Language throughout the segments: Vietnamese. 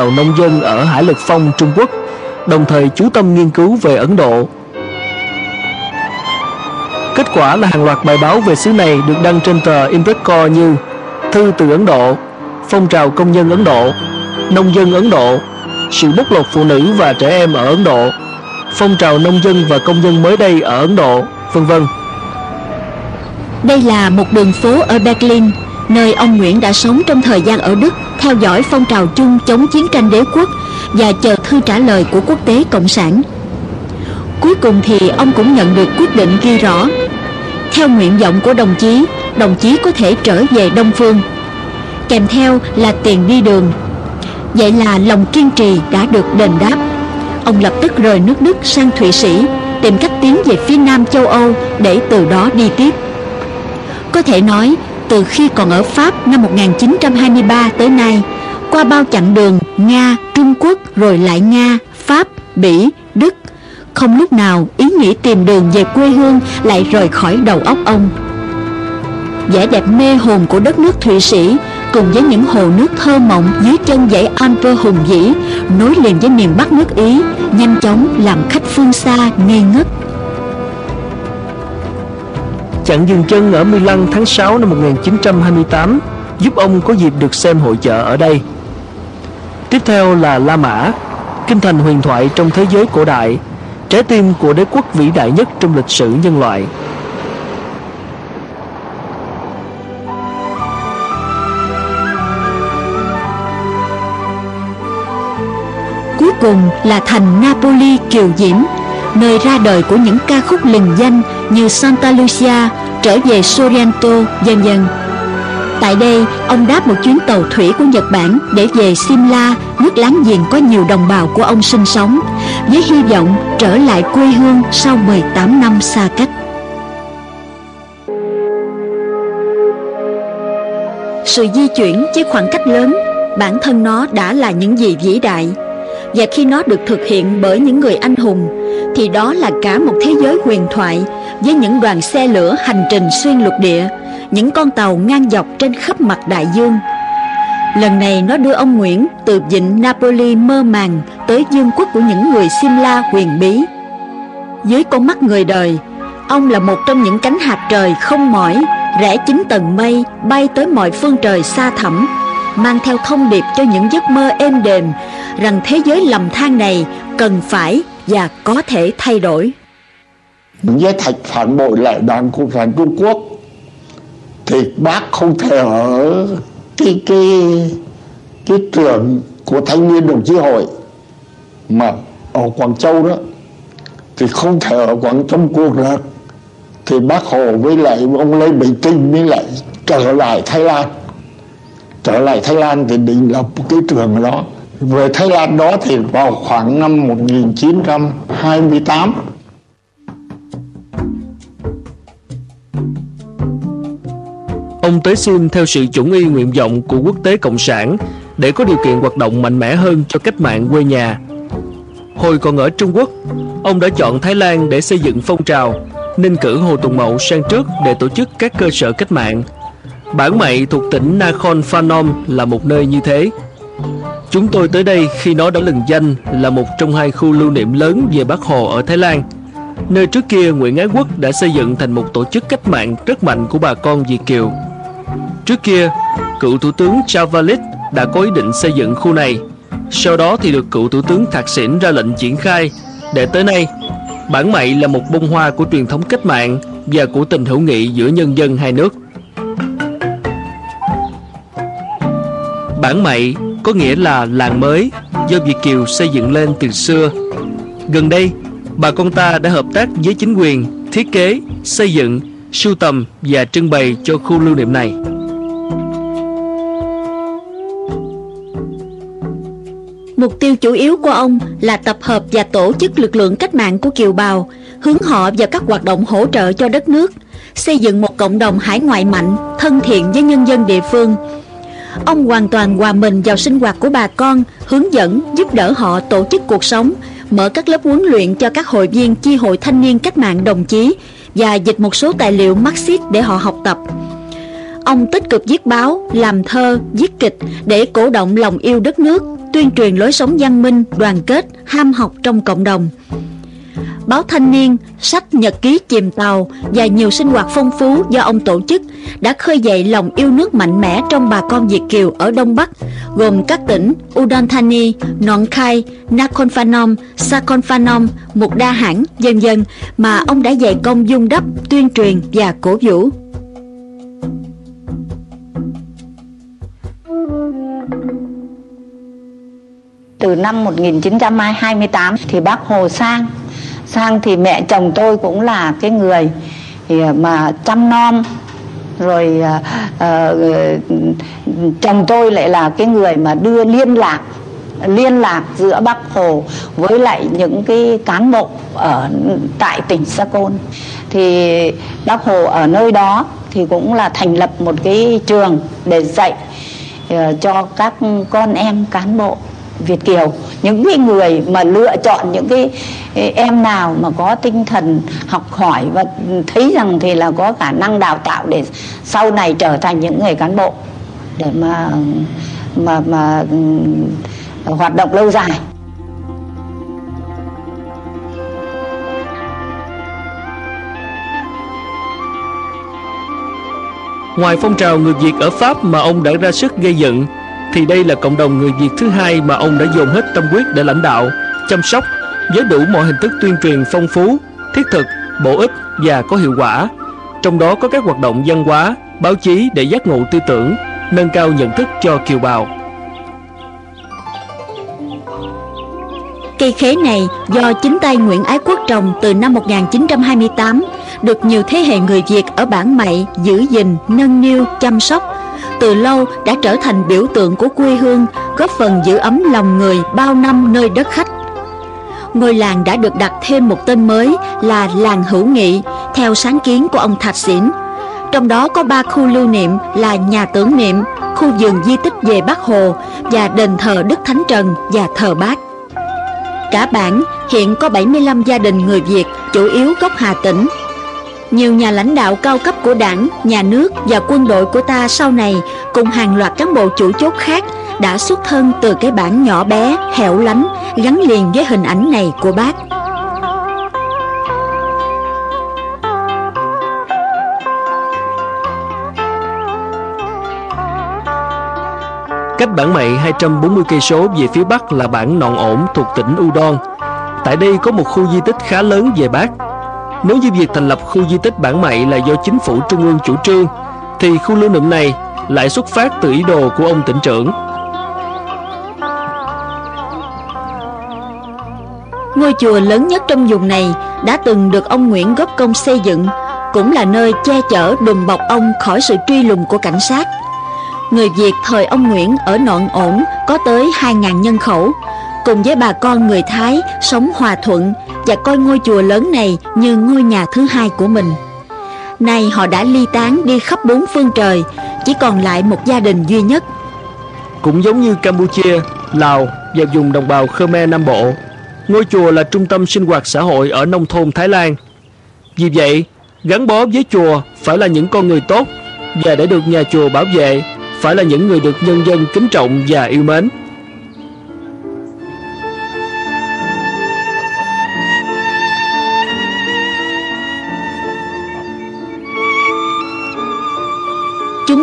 tàu nông dân ở Hải Lực Phong, Trung Quốc, đồng thời chú tâm nghiên cứu về Ấn Độ. Kết quả là hàng loạt bài báo về xứ này được đăng trên tờ Impreco như Thư từ Ấn Độ, Phong trào công nhân Ấn Độ, Nông dân Ấn Độ, Sự bóc lột phụ nữ và trẻ em ở Ấn Độ, Phong trào nông dân và công nhân mới đây ở Ấn Độ, vân vân. Đây là một đường phố ở Berlin, nơi ông Nguyễn đã sống trong thời gian ở Đức, theo dõi phong trào chung chống chiến tranh đế quốc và chờ thư trả lời của quốc tế cộng sản. Cuối cùng thì ông cũng nhận được quyết định ghi rõ. Theo nguyện vọng của đồng chí Đồng chí có thể trở về Đông Phương. Kèm theo là tiền đi đường. Vậy là lòng kiên trì đã được đền đáp. Ông lập tức rời nước Đức sang Thụy Sĩ, Tìm cách tiến về phía Nam châu Âu Để từ đó đi tiếp. Có thể nói từ khi còn ở Pháp năm 1923 tới nay Qua bao chặng đường Nga, Trung Quốc rồi lại Nga, Pháp, Bỉ, Đức không lúc nào ý nghĩ tìm đường về quê hương lại rời khỏi đầu óc ông. Vẻ đẹp mê hồn của đất nước Thụy Sĩ cùng với những hồ nước thơ mộng dưới chân dãy Alper hùng vĩ nối liền với miền Bắc nước Ý nhanh chóng làm khách phương xa ngây ngất. Chặng dừng chân ở Milan tháng 6 năm 1928 giúp ông có dịp được xem hội chợ ở đây. Tiếp theo là La Mã, kinh thành huyền thoại trong thế giới cổ đại trái tim của đế quốc vĩ đại nhất trong lịch sử nhân loại. Cuối cùng là thành Napoli kiều diễm, nơi ra đời của những ca khúc lừng danh như Santa Lucia, trở về Sorrento, dần dần. Tại đây, ông đáp một chuyến tàu thủy của Nhật Bản để về Simla, nước láng giềng có nhiều đồng bào của ông sinh sống, với hy vọng trở lại quê hương sau 18 năm xa cách. Sự di chuyển với khoảng cách lớn, bản thân nó đã là những gì vĩ đại. Và khi nó được thực hiện bởi những người anh hùng, thì đó là cả một thế giới huyền thoại với những đoàn xe lửa hành trình xuyên lục địa, những con tàu ngang dọc trên khắp mặt đại dương. Lần này nó đưa ông Nguyễn từ vịnh Napoli mơ màng tới dương quốc của những người Simla huyền bí. Dưới con mắt người đời, ông là một trong những cánh hạt trời không mỏi, rẽ chín tầng mây bay tới mọi phương trời xa thẳm, mang theo thông điệp cho những giấc mơ êm đềm rằng thế giới lầm than này cần phải và có thể thay đổi. Với thạch phản bội lại đoàn cộng sản Trung Quốc, thì bác không thể ở cái cái cái trường của thanh niên đồng chí hội mà ở Quảng Châu đó, thì không thể ở Quảng Châu cuộc được. Thì bác Hồ với lại ông Lê Bình trinh mới lại trở lại Thái Lan. Trở lại Thái Lan thì định lập cái trường đó. Về Thái Lan đó thì vào khoảng năm 1928 Ông tới xin theo sự chuẩn y nguyện vọng của quốc tế cộng sản để có điều kiện hoạt động mạnh mẽ hơn cho cách mạng quê nhà. Hồi còn ở Trung Quốc, ông đã chọn Thái Lan để xây dựng phong trào, nên cử Hồ Tùng Mậu sang trước để tổ chức các cơ sở cách mạng. Bản Mậy thuộc tỉnh Nakhon Phanom là một nơi như thế. Chúng tôi tới đây khi nó đã lừng danh là một trong hai khu lưu niệm lớn về Bác Hồ ở Thái Lan, nơi trước kia Nguyễn Ái Quốc đã xây dựng thành một tổ chức cách mạng rất mạnh của bà con Việt Kiều. Trước kia, cựu Thủ tướng Chavalit đã có ý định xây dựng khu này. Sau đó thì được cựu Thủ tướng Thạc Xỉn ra lệnh triển khai. Để tới nay, bản mậy là một bông hoa của truyền thống cách mạng và của tình hữu nghị giữa nhân dân hai nước. Bản mậy có nghĩa là làng mới do Việt Kiều xây dựng lên từ xưa. Gần đây, bà con ta đã hợp tác với chính quyền, thiết kế, xây dựng, sưu tầm và trưng bày cho khu lưu niệm này. Mục tiêu chủ yếu của ông là tập hợp và tổ chức lực lượng cách mạng của kiều bào, hướng họ vào các hoạt động hỗ trợ cho đất nước, xây dựng một cộng đồng hải ngoại mạnh, thân thiện với nhân dân địa phương. Ông hoàn toàn hòa mình vào sinh hoạt của bà con, hướng dẫn, giúp đỡ họ tổ chức cuộc sống, mở các lớp huấn luyện cho các hội viên chi hội thanh niên cách mạng đồng chí và dịch một số tài liệu Marxist để họ học tập. Ông tích cực viết báo, làm thơ, viết kịch để cổ động lòng yêu đất nước, tuyên truyền lối sống văn minh, đoàn kết, ham học trong cộng đồng. Báo Thanh niên, sách nhật ký chìm tàu và nhiều sinh hoạt phong phú do ông tổ chức đã khơi dậy lòng yêu nước mạnh mẽ trong bà con Việt Kiều ở Đông Bắc, gồm các tỉnh Udon Thani, Nong Khai, Nakhon Phanom, Sakhon Phanom, Mục Đa hãng, dân dân mà ông đã dày công dung đắp, tuyên truyền và cổ vũ. Từ năm 1928 thì bác Hồ sang. Sang thì mẹ chồng tôi cũng là cái người à, mà chăm nom. Rồi uh, uh, chồng tôi lại là cái người mà đưa liên lạc liên lạc giữa bác hồ với lại những cái cán bộ ở tại tỉnh sa côn. Thì bác hồ ở nơi đó thì cũng là thành lập một cái trường để dạy uh, cho các con em cán bộ. Việt Kiều. Những cái người mà lựa chọn những cái em nào mà có tinh thần học hỏi và thấy rằng thì là có khả năng đào tạo để sau này trở thành những người cán bộ để mà mà mà ừ, hoạt động lâu dài. Ngoài phong trào người Việt ở Pháp mà ông đã ra sức gây dựng thì đây là cộng đồng người Việt thứ hai mà ông đã dồn hết tâm huyết để lãnh đạo, chăm sóc với đủ mọi hình thức tuyên truyền phong phú, thiết thực, bổ ích và có hiệu quả. Trong đó có các hoạt động văn hóa, báo chí để giác ngộ tư tưởng, nâng cao nhận thức cho kiều bào. Cây khế này do chính tay Nguyễn Ái Quốc trồng từ năm 1928, được nhiều thế hệ người Việt ở bản Mậy giữ gìn, nâng niu, chăm sóc, từ lâu đã trở thành biểu tượng của quê hương, góp phần giữ ấm lòng người bao năm nơi đất khách. Ngôi làng đã được đặt thêm một tên mới là làng hữu nghị, theo sáng kiến của ông Thạch Xỉn. Trong đó có ba khu lưu niệm là nhà tưởng niệm, khu vườn di tích về Bác Hồ và đền thờ Đức Thánh Trần và thờ Bác. Cả bản hiện có 75 gia đình người Việt, chủ yếu gốc Hà Tĩnh, nhiều nhà lãnh đạo cao cấp của đảng, nhà nước và quân đội của ta sau này cùng hàng loạt cán bộ chủ chốt khác đã xuất thân từ cái bản nhỏ bé, hẻo lánh, gắn liền với hình ảnh này của bác. Cách bản Mậy 240 cây số về phía bắc là bản Nọn Ổn thuộc tỉnh Udon. Tại đây có một khu di tích khá lớn về bác nếu như việc thành lập khu di tích bản mậy là do chính phủ trung ương chủ trương, thì khu lưu niệm này lại xuất phát từ ý đồ của ông tỉnh trưởng. Ngôi chùa lớn nhất trong vùng này đã từng được ông Nguyễn góp công xây dựng, cũng là nơi che chở đùm bọc ông khỏi sự truy lùng của cảnh sát. Người Việt thời ông Nguyễn ở Nọn Ổn có tới 2.000 nhân khẩu, cùng với bà con người Thái sống hòa thuận và coi ngôi chùa lớn này như ngôi nhà thứ hai của mình. Nay họ đã ly tán đi khắp bốn phương trời, chỉ còn lại một gia đình duy nhất. Cũng giống như Campuchia, Lào và vùng đồng bào Khmer Nam Bộ, ngôi chùa là trung tâm sinh hoạt xã hội ở nông thôn Thái Lan. Vì vậy, gắn bó với chùa phải là những con người tốt và để được nhà chùa bảo vệ phải là những người được nhân dân kính trọng và yêu mến.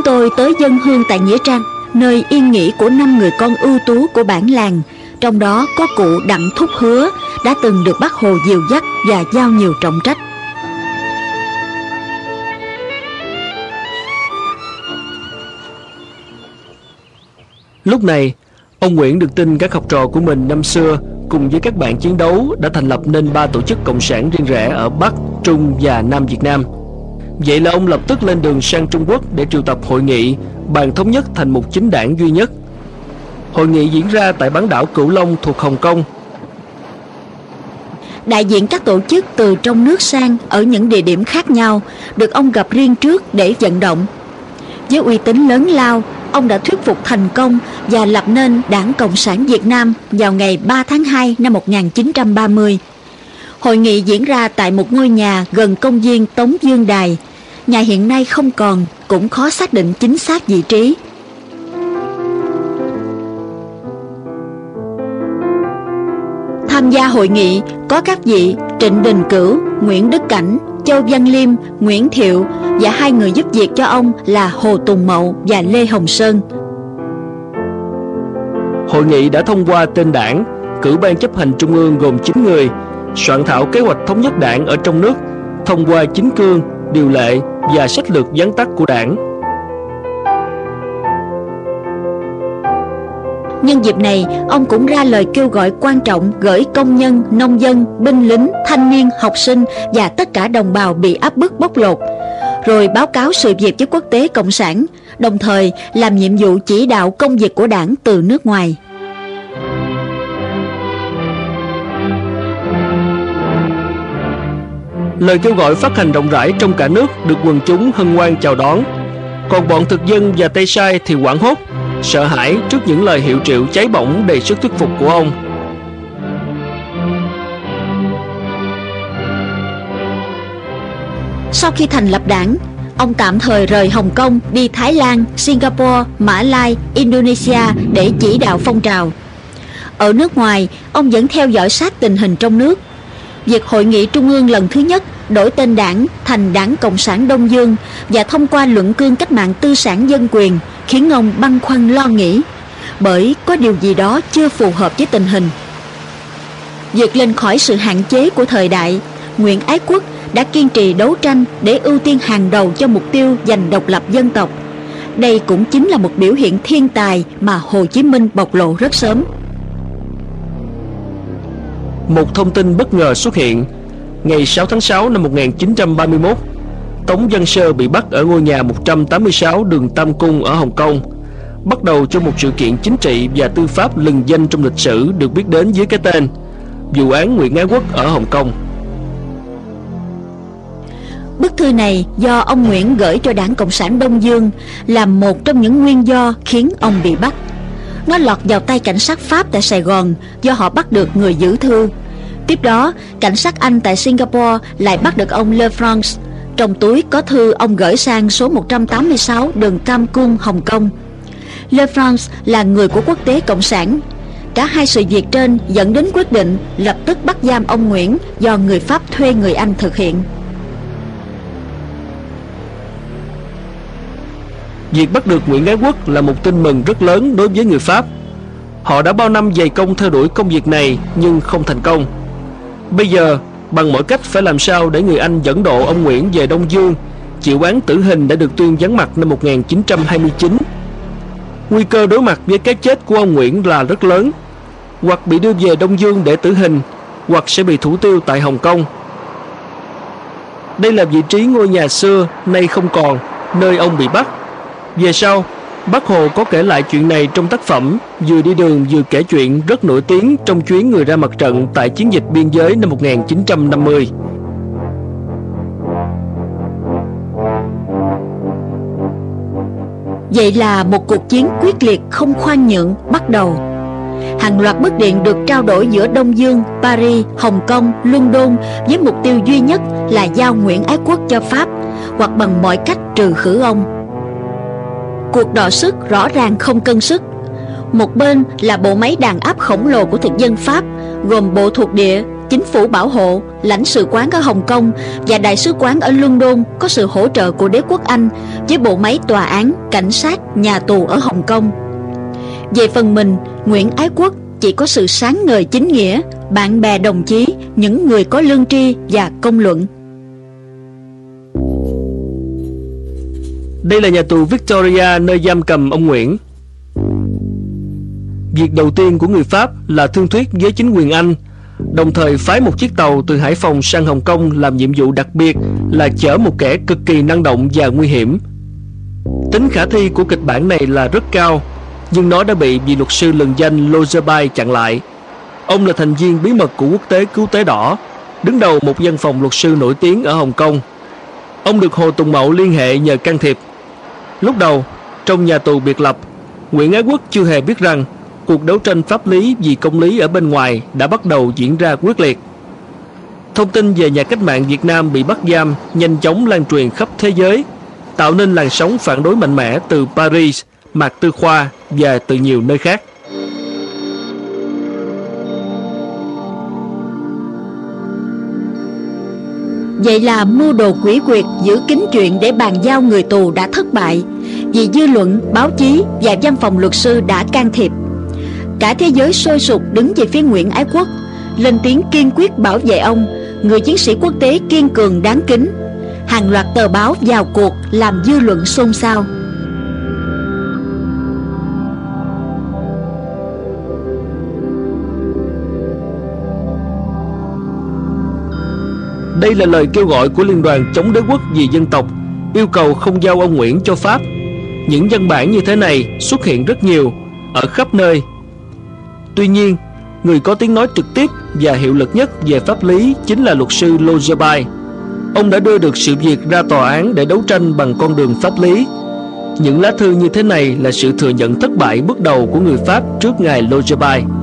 Tôi tới dân hương tại Nghĩa Trang, nơi yên nghỉ của năm người con ưu tú của bản làng. Trong đó có cụ Đặng Thúc Hứa đã từng được bác Hồ dìu dắt và giao nhiều trọng trách. Lúc này, ông Nguyễn được tin các học trò của mình năm xưa cùng với các bạn chiến đấu đã thành lập nên ba tổ chức cộng sản riêng rẽ ở Bắc, Trung và Nam Việt Nam. Vậy là ông lập tức lên đường sang Trung Quốc để triệu tập hội nghị, bàn thống nhất thành một chính đảng duy nhất. Hội nghị diễn ra tại bán đảo Cửu Long thuộc Hồng Kông. Đại diện các tổ chức từ trong nước sang ở những địa điểm khác nhau được ông gặp riêng trước để vận động. Với uy tín lớn lao, ông đã thuyết phục thành công và lập nên Đảng Cộng sản Việt Nam vào ngày 3 tháng 2 năm 1930. Hội nghị diễn ra tại một ngôi nhà gần công viên Tống Dương Đài. Nhà hiện nay không còn, cũng khó xác định chính xác vị trí. Tham gia hội nghị có các vị Trịnh Đình Cửu, Nguyễn Đức Cảnh, Châu Văn Liêm, Nguyễn Thiệu và hai người giúp việc cho ông là Hồ Tùng Mậu và Lê Hồng Sơn. Hội nghị đã thông qua tên đảng, cử ban chấp hành trung ương gồm 9 người, soạn thảo kế hoạch thống nhất đảng ở trong nước, thông qua chính cương, điều lệ và sách lược gián tắt của đảng. Nhân dịp này, ông cũng ra lời kêu gọi quan trọng gửi công nhân, nông dân, binh lính, thanh niên, học sinh và tất cả đồng bào bị áp bức bóc lột, rồi báo cáo sự việc với quốc tế cộng sản, đồng thời làm nhiệm vụ chỉ đạo công việc của đảng từ nước ngoài. Lời kêu gọi phát hành rộng rãi trong cả nước được quần chúng hân hoan chào đón. Còn bọn thực dân và Tây Sai thì quảng hốt, sợ hãi trước những lời hiệu triệu cháy bỏng đầy sức thuyết phục của ông. Sau khi thành lập đảng, ông tạm thời rời Hồng Kông đi Thái Lan, Singapore, Mã Lai, Indonesia để chỉ đạo phong trào. Ở nước ngoài, ông vẫn theo dõi sát tình hình trong nước. Việc hội nghị trung ương lần thứ nhất đổi tên đảng thành Đảng Cộng sản Đông Dương và thông qua luận cương cách mạng tư sản dân quyền khiến ông băn khoăn lo nghĩ bởi có điều gì đó chưa phù hợp với tình hình. Vượt lên khỏi sự hạn chế của thời đại, Nguyễn Ái Quốc đã kiên trì đấu tranh để ưu tiên hàng đầu cho mục tiêu giành độc lập dân tộc. Đây cũng chính là một biểu hiện thiên tài mà Hồ Chí Minh bộc lộ rất sớm. Một thông tin bất ngờ xuất hiện Ngày 6 tháng 6 năm 1931 Tống Văn Sơ bị bắt ở ngôi nhà 186 đường Tam Cung ở Hồng Kông, Bắt đầu cho một sự kiện chính trị và tư pháp lừng danh trong lịch sử được biết đến dưới cái tên Vụ án Nguyễn Ái Quốc ở Hồng Kông Bức thư này do ông Nguyễn gửi cho Đảng Cộng sản Đông Dương là một trong những nguyên do khiến ông bị bắt. Nó lọt vào tay cảnh sát Pháp tại Sài Gòn do họ bắt được người giữ thư. Tiếp đó, cảnh sát Anh tại Singapore lại bắt được ông Le France. Trong túi có thư ông gửi sang số 186 đường Cam Cung, Hồng Kông. Le France là người của quốc tế Cộng sản. Cả hai sự việc trên dẫn đến quyết định lập tức bắt giam ông Nguyễn do người Pháp thuê người Anh thực hiện. Việc bắt được Nguyễn Ái Quốc là một tin mừng rất lớn đối với người Pháp. Họ đã bao năm dày công theo đuổi công việc này nhưng không thành công. Bây giờ, bằng mọi cách phải làm sao để người Anh dẫn độ ông Nguyễn về Đông Dương, chịu án tử hình đã được tuyên vắng mặt năm 1929. Nguy cơ đối mặt với cái chết của ông Nguyễn là rất lớn, hoặc bị đưa về Đông Dương để tử hình, hoặc sẽ bị thủ tiêu tại Hồng Kông. Đây là vị trí ngôi nhà xưa nay không còn, nơi ông bị bắt. Về sau, Bác Hồ có kể lại chuyện này trong tác phẩm Vừa đi đường vừa kể chuyện rất nổi tiếng trong chuyến người ra mặt trận tại chiến dịch biên giới năm 1950. Vậy là một cuộc chiến quyết liệt không khoan nhượng bắt đầu. Hàng loạt bức điện được trao đổi giữa Đông Dương, Paris, Hồng Kông, London với mục tiêu duy nhất là giao Nguyễn Ái Quốc cho Pháp hoặc bằng mọi cách trừ khử ông. Cuộc đọ sức rõ ràng không cân sức. Một bên là bộ máy đàn áp khổng lồ của thực dân Pháp Gồm bộ thuộc địa, chính phủ bảo hộ, lãnh sự quán ở Hồng Kông Và đại sứ quán ở London có sự hỗ trợ của đế quốc Anh Với bộ máy tòa án, cảnh sát, nhà tù ở Hồng Kông. Về phần mình, Nguyễn Ái Quốc chỉ có sự sáng ngời chính nghĩa Bạn bè đồng chí, những người có lương tri và công luận. Đây là nhà tù Victoria nơi giam cầm ông Nguyễn. Việc đầu tiên của người Pháp là thương thuyết với chính quyền Anh, đồng thời phái một chiếc tàu từ Hải Phòng sang Hồng Kông làm nhiệm vụ đặc biệt là chở một kẻ cực kỳ năng động và nguy hiểm. Tính khả thi của kịch bản này là rất cao, nhưng nó đã bị vị luật sư lừng danh Lozerbay chặn lại. Ông là thành viên bí mật của quốc tế cứu tế đỏ, đứng đầu một văn phòng luật sư nổi tiếng ở Hồng Kông. Ông được Hồ Tùng Mậu liên hệ nhờ can thiệp Lúc đầu, trong nhà tù biệt lập, Nguyễn Ái Quốc chưa hề biết rằng cuộc đấu tranh pháp lý vì công lý ở bên ngoài đã bắt đầu diễn ra quyết liệt. Thông tin về nhà cách mạng Việt Nam bị bắt giam nhanh chóng lan truyền khắp thế giới, tạo nên làn sóng phản đối mạnh mẽ từ Paris, Mạc Tư Khoa và từ nhiều nơi khác. Vậy là mưu đồ quỷ quyệt giữ kín chuyện để bàn giao người tù đã thất bại. Vì dư luận, báo chí và văn phòng luật sư đã can thiệp. Cả thế giới sôi sục đứng về phía Nguyễn Ái Quốc Lên tiếng kiên quyết bảo vệ ông Người chiến sĩ quốc tế kiên cường đáng kính. Hàng loạt tờ báo vào cuộc làm dư luận xôn xao. Đây là lời kêu gọi của Liên đoàn chống đế quốc vì dân tộc, Yêu cầu không giao ông Nguyễn cho Pháp. Những văn bản như thế này xuất hiện rất nhiều, Ở khắp nơi. Tuy nhiên, Người có tiếng nói trực tiếp và hiệu lực nhất về pháp lý Chính là luật sư Lojabai Ông đã đưa được sự việc ra tòa án để đấu tranh bằng con đường pháp lý. Những lá thư như thế này là sự thừa nhận thất bại bước đầu của người Pháp trước ngài Lojabai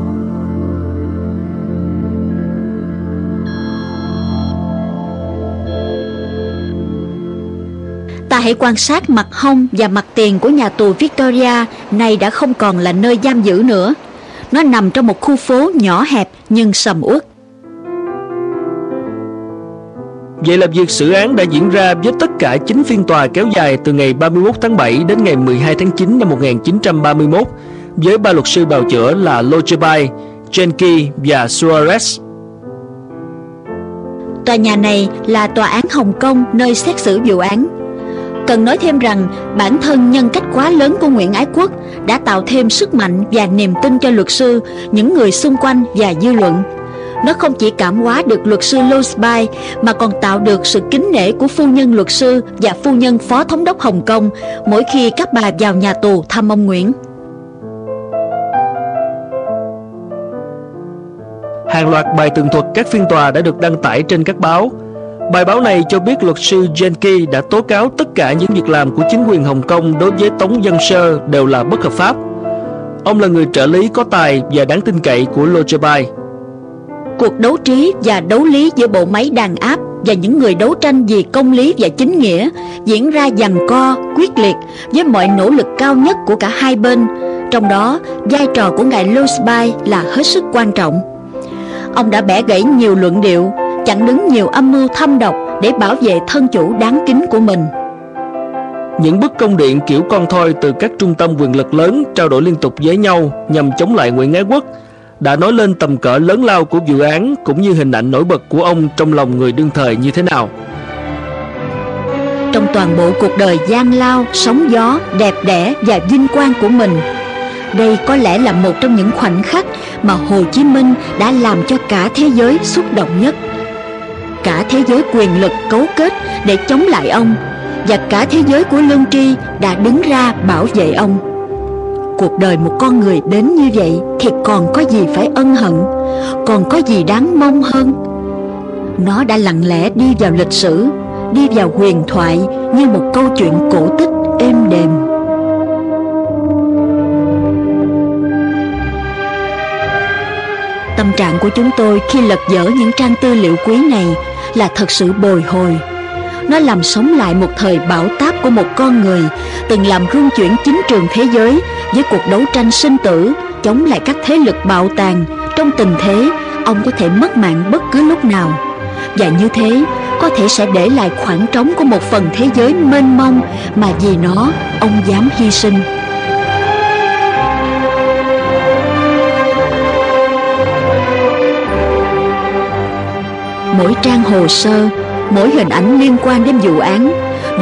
hãy quan sát mặt hông và mặt tiền của nhà tù Victoria Này đã không còn là nơi giam giữ nữa. Nó nằm trong một khu phố nhỏ hẹp nhưng sầm uất. Vậy là việc xử án đã diễn ra với tất cả 9 phiên tòa kéo dài từ ngày 31 tháng 7 đến ngày 12 tháng 9 năm 1931 với ba luật sư bào chữa là Lojabai, Jenke và Suarez. Tòa nhà này là tòa án Hồng Kông nơi xét xử vụ án Cần nói thêm rằng bản thân nhân cách quá lớn của Nguyễn Ái Quốc đã tạo thêm sức mạnh và niềm tin cho luật sư, những người xung quanh và dư luận. Nó không chỉ cảm hóa được luật sư Losby mà còn tạo được sự kính nể của phu nhân luật sư và phu nhân phó thống đốc Hồng Kông mỗi khi các bà vào nhà tù thăm ông Nguyễn. Hàng loạt bài tường thuật các phiên tòa đã được đăng tải trên các báo. Bài báo này cho biết luật sư Jenke đã tố cáo tất cả những việc làm của chính quyền Hồng Kông đối với Tống Dân Sơ đều là bất hợp pháp. Ông là người trợ lý có tài và đáng tin cậy của Lojabai. Cuộc đấu trí và đấu lý giữa bộ máy đàn áp và những người đấu tranh vì công lý và chính nghĩa diễn ra giằng co, quyết liệt với mọi nỗ lực cao nhất của cả hai bên. Trong đó, vai trò của ngài Lojabai là hết sức quan trọng. Ông đã bẻ gãy nhiều luận điệu, chặn đứng nhiều âm mưu thâm độc để bảo vệ thân chủ đáng kính của mình. Những bức công điện kiểu con thoi từ các trung tâm quyền lực lớn trao đổi liên tục với nhau nhằm chống lại Nguyễn Ái Quốc đã nói lên tầm cỡ lớn lao của vụ án cũng như hình ảnh nổi bật của ông trong lòng người đương thời như thế nào. Trong toàn bộ cuộc đời gian lao, sóng gió, đẹp đẽ và vinh quang của mình, đây có lẽ là một trong những khoảnh khắc mà Hồ Chí Minh đã làm cho cả thế giới xúc động nhất. Cả thế giới quyền lực cấu kết để chống lại ông và cả thế giới của lương tri đã đứng ra bảo vệ ông. Cuộc đời một con người đến như vậy thì còn có gì phải ân hận, còn có gì đáng mong hơn. Nó đã lặng lẽ đi vào lịch sử, đi vào huyền thoại như một câu chuyện cổ tích êm đềm. Tâm trạng của chúng tôi khi lật dở những trang tư liệu quý này là thật sự bồi hồi. Nó làm sống lại một thời bão táp của một con người từng làm rung chuyển chính trường thế giới với cuộc đấu tranh sinh tử chống lại các thế lực bạo tàn. Trong tình thế, ông có thể mất mạng bất cứ lúc nào. Và như thế, có thể sẽ để lại khoảng trống của một phần thế giới mênh mông mà vì nó, ông dám hy sinh. Mỗi trang hồ sơ, mỗi hình ảnh liên quan đến vụ án,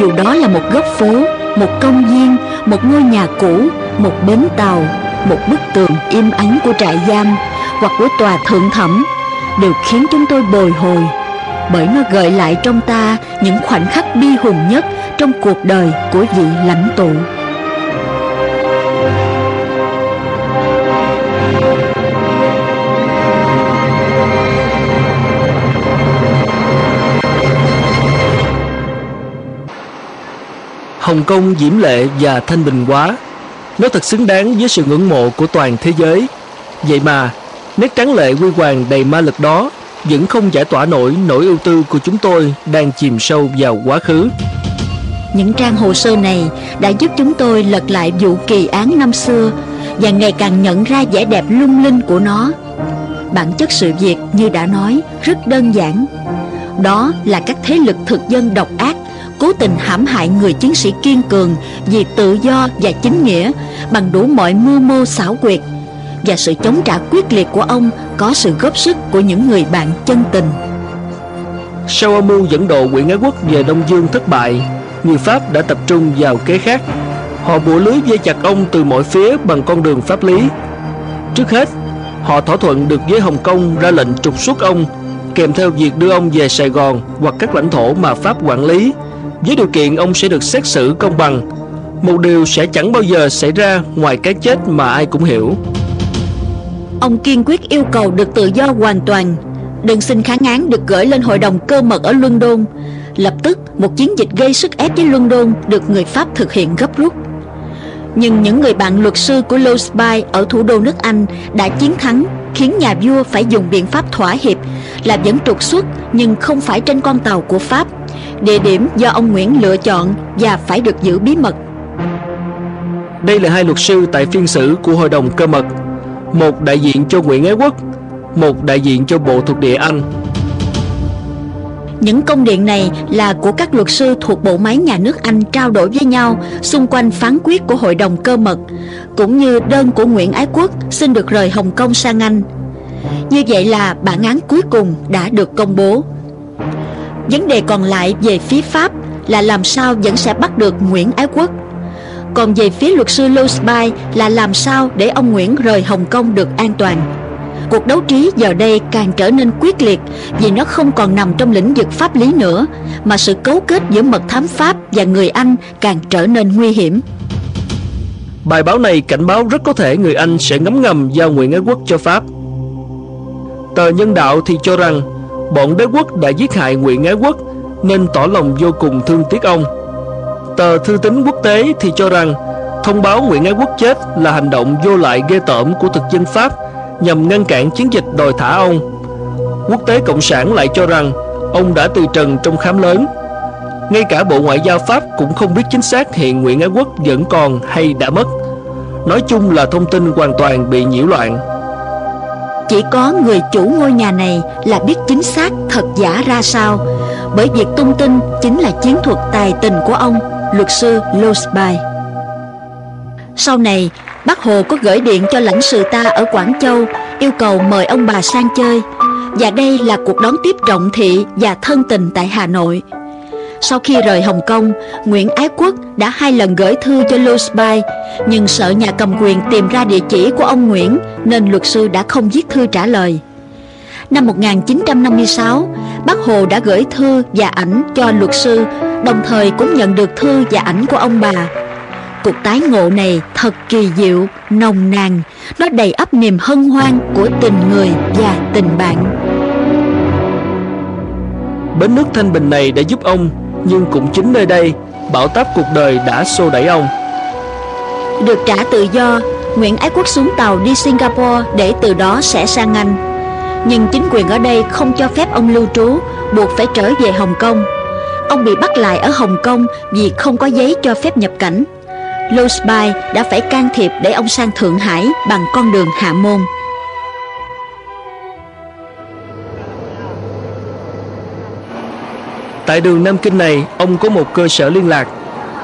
dù đó là một góc phố, một công viên, một ngôi nhà cũ, một bến tàu, một bức tường im ắng của trại giam hoặc của tòa thượng thẩm, đều khiến chúng tôi bồi hồi, bởi nó gợi lại trong ta những khoảnh khắc bi hùng nhất trong cuộc đời của vị lãnh tụ. Hồng Kông diễm lệ và thanh bình quá. Nó thật xứng đáng với sự ngưỡng mộ của toàn thế giới. Vậy mà, Nét trắng lệ quy hoàng đầy ma lực đó Vẫn không giải tỏa nổi nỗi ưu tư của chúng tôi Đang chìm sâu vào quá khứ. Những trang hồ sơ này đã giúp chúng tôi lật lại vụ kỳ án năm xưa Và ngày càng nhận ra vẻ đẹp lung linh của nó. Bản chất sự việc, như đã nói, rất đơn giản. Đó là các thế lực thực dân độc ác cố tình hãm hại người chiến sĩ kiên cường vì tự do và chính nghĩa bằng đủ mọi mưu mô xảo quyệt và sự chống trả quyết liệt của ông có sự góp sức của những người bạn chân tình. Sau âm mưu dẫn độ Nguyễn Ái Quốc về Đông Dương thất bại, người Pháp đã tập trung vào kế khác. Họ bủa lưới dây chặt ông từ mọi phía bằng con đường pháp lý. Trước hết, họ thỏa thuận được với Hồng Kông ra lệnh trục xuất ông, kèm theo việc đưa ông về Sài Gòn hoặc các lãnh thổ mà Pháp quản lý, với điều kiện ông sẽ được xét xử công bằng. Một điều sẽ chẳng bao giờ xảy ra ngoài cái chết mà ai cũng hiểu. Ông kiên quyết yêu cầu được tự do hoàn toàn Đơn xin kháng án được gửi lên hội đồng cơ mật ở London Lập tức, một chiến dịch gây sức ép với London được người Pháp thực hiện gấp rút Nhưng những người bạn luật sư của Losby ở thủ đô nước Anh đã chiến thắng, Khiến nhà vua phải dùng biện pháp thỏa hiệp là vẫn trục xuất nhưng không phải trên con tàu của Pháp Địa điểm do ông Nguyễn lựa chọn và phải được giữ bí mật Đây là hai luật sư tại phiên xử của hội đồng cơ mật một đại diện cho Nguyễn Ái Quốc, một đại diện cho Bộ thuộc địa Anh. Những công điện này là của các luật sư thuộc bộ máy nhà nước Anh trao đổi với nhau xung quanh phán quyết của Hội đồng cơ mật, cũng như đơn của Nguyễn Ái Quốc xin được rời Hồng Kông sang Anh. Như vậy là bản án cuối cùng đã được công bố. Vấn đề còn lại về phía Pháp là làm sao vẫn sẽ bắt được Nguyễn Ái Quốc còn về phía luật sư Losby là làm sao để ông Nguyễn rời Hồng Kông được an toàn Cuộc đấu trí giờ đây càng trở nên quyết liệt vì nó không còn nằm trong lĩnh vực pháp lý nữa, mà sự cấu kết giữa mật thám Pháp và người Anh càng trở nên nguy hiểm. Bài báo này cảnh báo rất có thể người Anh sẽ ngấm ngầm giao Nguyễn Ái Quốc cho Pháp. Tờ Nhân đạo thì cho rằng bọn đế quốc đã giết hại Nguyễn Ái Quốc, nên tỏ lòng vô cùng thương tiếc ông. Tờ Thư tín Quốc tế thì cho rằng, thông báo Nguyễn Ái Quốc chết là hành động vô lại ghê tởm của thực dân Pháp nhằm ngăn cản chiến dịch đòi thả ông. Quốc tế Cộng sản lại cho rằng, ông đã từ trần trong khám lớn. Ngay cả Bộ Ngoại giao Pháp cũng không biết chính xác hiện Nguyễn Ái Quốc vẫn còn hay đã mất. Nói chung là thông tin hoàn toàn bị nhiễu loạn. Chỉ có người chủ ngôi nhà này là biết chính xác thật giả ra sao Bởi việc tung tin chính là chiến thuật tài tình của ông luật sư Losby. Sau này, bác Hồ có gửi điện cho lãnh sự ta ở Quảng Châu yêu cầu mời ông bà sang chơi và đây là cuộc đón tiếp trọng thị và thân tình tại Hà Nội. Sau khi rời Hồng Kông, Nguyễn Ái Quốc đã hai lần gửi thư cho Louis Bay, nhưng sợ nhà cầm quyền tìm ra địa chỉ của ông Nguyễn nên luật sư đã không viết thư trả lời. Năm 1956, bác Hồ đã gửi thư và ảnh cho luật sư Đồng thời cũng nhận được thư và ảnh của ông bà Cuộc tái ngộ này thật kỳ diệu, nồng nàn Nó đầy ắp niềm hân hoan của tình người và tình bạn Bến nước Thanh Bình này đã giúp ông nhưng cũng chính nơi đây, Bão táp cuộc đời đã xô đẩy ông Được trả tự do, Nguyễn Ái Quốc xuống tàu đi Singapore Để từ đó sẽ sang Anh Nhưng chính quyền ở đây không cho phép ông lưu trú, Buộc phải trở về Hồng Kông Ông bị bắt lại ở Hồng Kông vì không có giấy cho phép nhập cảnh. Losby đã phải can thiệp để ông sang Thượng Hải bằng con đường Hạ Môn. Tại đường Nam Kinh này, ông có một cơ sở liên lạc.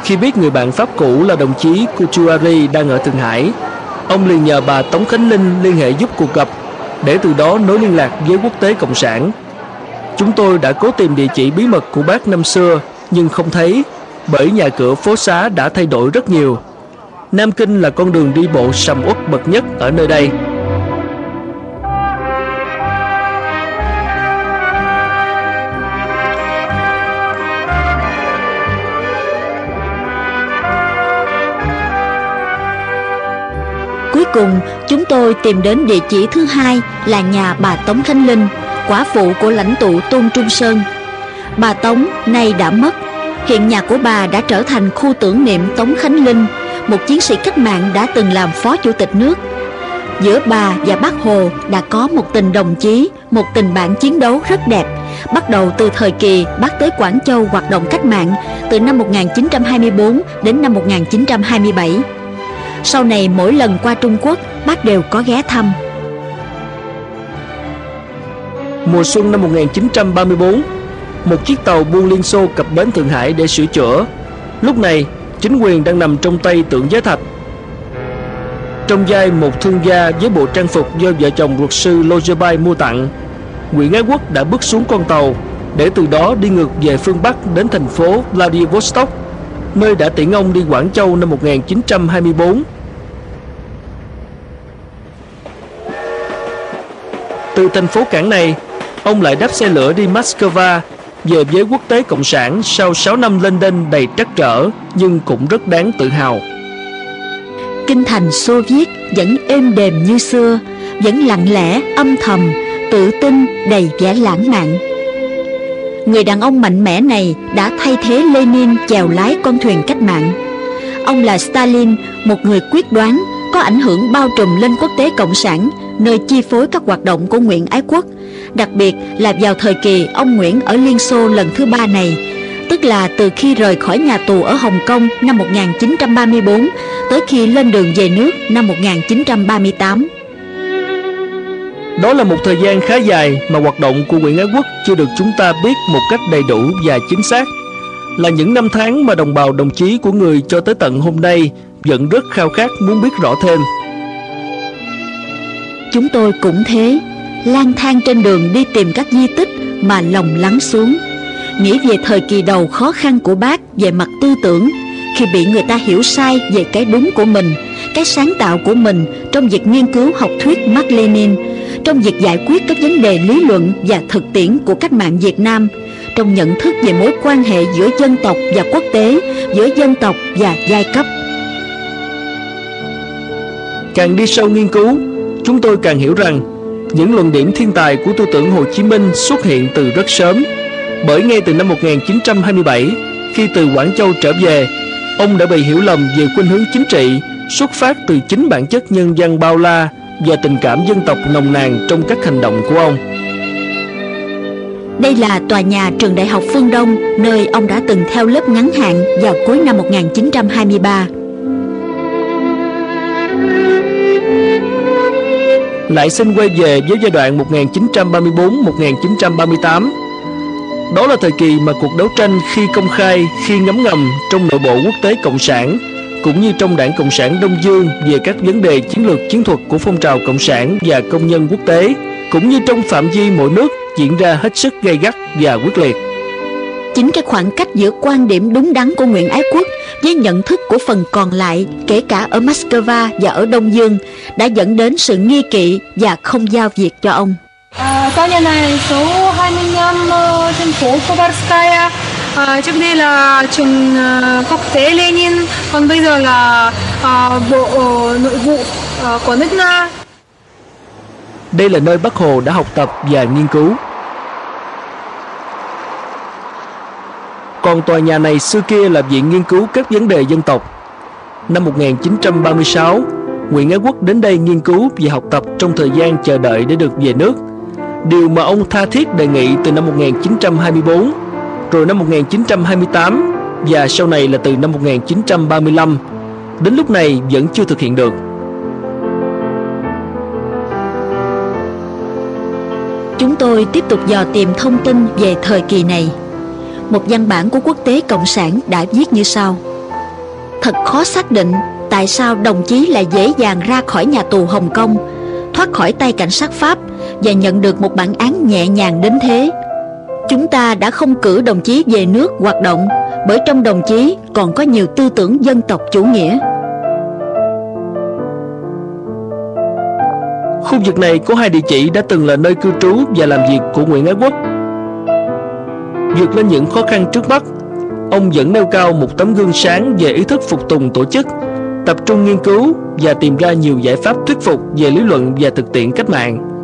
Khi biết người bạn Pháp cũ là đồng chí Kuchuari đang ở Thượng Hải, ông liền nhờ bà Tống Khánh Linh liên hệ giúp cuộc gặp để từ đó nối liên lạc với quốc tế cộng sản. Chúng tôi đã cố tìm địa chỉ bí mật của bác năm xưa nhưng không thấy bởi nhà cửa phố xá đã thay đổi rất nhiều. Nam Kinh là con đường đi bộ sầm uất bậc nhất ở nơi đây. Cùng, chúng tôi tìm đến địa chỉ thứ hai là nhà bà Tống Khánh Linh quả phụ của lãnh tụ Tôn Trung Sơn. Bà Tống nay đã mất, hiện nhà của bà đã trở thành khu tưởng niệm Tống Khánh Linh, một chiến sĩ cách mạng đã từng làm phó chủ tịch nước. Giữa bà và bác Hồ đã có một tình đồng chí, một tình bạn chiến đấu rất đẹp, bắt đầu từ thời kỳ bác tới Quảng Châu hoạt động cách mạng từ năm 1924 đến năm 1927. Sau này mỗi lần qua Trung Quốc, bác đều có ghé thăm. Mùa xuân năm 1934, một chiếc tàu buôn Liên Xô cập bến Thượng Hải để sửa chữa. Lúc này, chính quyền đang nằm trong tay tượng giới thạch. Trong vai một thương gia với bộ trang phục do vợ chồng luật sư Lojebai mua tặng, Nguyễn Ái Quốc đã bước xuống con tàu để từ đó đi ngược về phương Bắc đến thành phố Vladivostok, nơi đã tiễn ông đi Quảng Châu năm 1924. Từ thành phố cảng này, ông lại đáp xe lửa đi Moscow về với quốc tế cộng sản sau 6 năm lên đên đầy trắc trở nhưng cũng rất đáng tự hào. Kinh thành Xô Viết vẫn êm đềm như xưa, vẫn lặng lẽ, âm thầm, tự tin, đầy vẻ lãng mạn. Người đàn ông mạnh mẽ này đã thay thế Lenin chèo lái con thuyền cách mạng. Ông là Stalin, một người quyết đoán, có ảnh hưởng bao trùm lên quốc tế cộng sản, nơi chi phối các hoạt động của Nguyễn Ái Quốc, đặc biệt là vào thời kỳ ông Nguyễn ở Liên Xô lần thứ ba này, tức là từ khi rời khỏi nhà tù ở Hồng Kông năm 1934 tới khi lên đường về nước năm 1938. Đó là một thời gian khá dài mà hoạt động của Nguyễn Ái Quốc chưa được chúng ta biết một cách đầy đủ và chính xác. Là những năm tháng mà đồng bào đồng chí của người cho tới tận hôm nay vẫn rất khao khát muốn biết rõ thêm. Chúng tôi cũng thế, lang thang trên đường đi tìm các di tích mà lòng lắng xuống. Nghĩ về thời kỳ đầu khó khăn của bác về mặt tư tưởng, khi bị người ta hiểu sai về cái đúng của mình, cái sáng tạo của mình trong việc nghiên cứu học thuyết Mark Lenin, trong việc giải quyết các vấn đề lý luận và thực tiễn của cách mạng Việt Nam, trong nhận thức về mối quan hệ giữa dân tộc và quốc tế, giữa dân tộc và giai cấp. Càng đi sâu nghiên cứu, chúng tôi càng hiểu rằng những luận điểm thiên tài của tư tưởng Hồ Chí Minh xuất hiện từ rất sớm. Bởi ngay từ năm 1927, khi từ Quảng Châu trở về, ông đã bị hiểu lầm về khuynh hướng chính trị xuất phát từ chính bản chất nhân dân bao la và tình cảm dân tộc nồng nàn trong các hành động của ông. Đây là tòa nhà trường đại học Phương Đông, nơi ông đã từng theo lớp ngắn hạn vào cuối năm 1923. Lại xin quay về với giai đoạn 1934-1938. Đó là thời kỳ mà cuộc đấu tranh khi công khai, khi ngấm ngầm trong nội bộ quốc tế Cộng sản cũng như trong đảng Cộng sản Đông Dương về các vấn đề chiến lược chiến thuật của phong trào Cộng sản và công nhân quốc tế, cũng như trong phạm vi mỗi nước diễn ra hết sức gay gắt và quyết liệt. Chính cái khoảng cách giữa quan điểm đúng đắn của Nguyễn Ái Quốc với nhận thức của phần còn lại, kể cả ở Moscow và ở Đông Dương, đã dẫn đến sự nghi kỵ và không giao việc cho ông. À, tòa nhà này số 25 trên phố Kovarskaya à, trước đây là trường à, quốc tế Lenin còn bây giờ là à, bộ ờ, nội vụ à, của nước Nga. Đây là nơi Bác Hồ đã học tập và nghiên cứu. Còn tòa nhà này xưa kia là viện nghiên cứu các vấn đề dân tộc. Năm 1936 Nguyễn Ái Quốc đến đây nghiên cứu và học tập trong thời gian chờ đợi để được về nước. Điều mà ông tha thiết đề nghị từ năm 1924 rồi năm 1928 và sau này là từ năm 1935. Đến lúc này vẫn chưa thực hiện được. Chúng tôi tiếp tục dò tìm thông tin về thời kỳ này. Một văn bản của quốc tế Cộng sản đã viết như sau. Thật khó xác định tại sao đồng chí lại dễ dàng ra khỏi nhà tù Hồng Kông, thoát khỏi tay cảnh sát Pháp và nhận được một bản án nhẹ nhàng đến thế. Chúng ta đã không cử đồng chí về nước hoạt động bởi trong đồng chí còn có nhiều tư tưởng dân tộc chủ nghĩa. Khu vực này có hai địa chỉ đã từng là nơi cư trú và làm việc của Nguyễn Ái Quốc. Vượt lên những khó khăn trước mắt, ông vẫn nêu cao một tấm gương sáng về ý thức phục tùng tổ chức, tập trung nghiên cứu và tìm ra nhiều giải pháp thuyết phục về lý luận và thực tiễn cách mạng.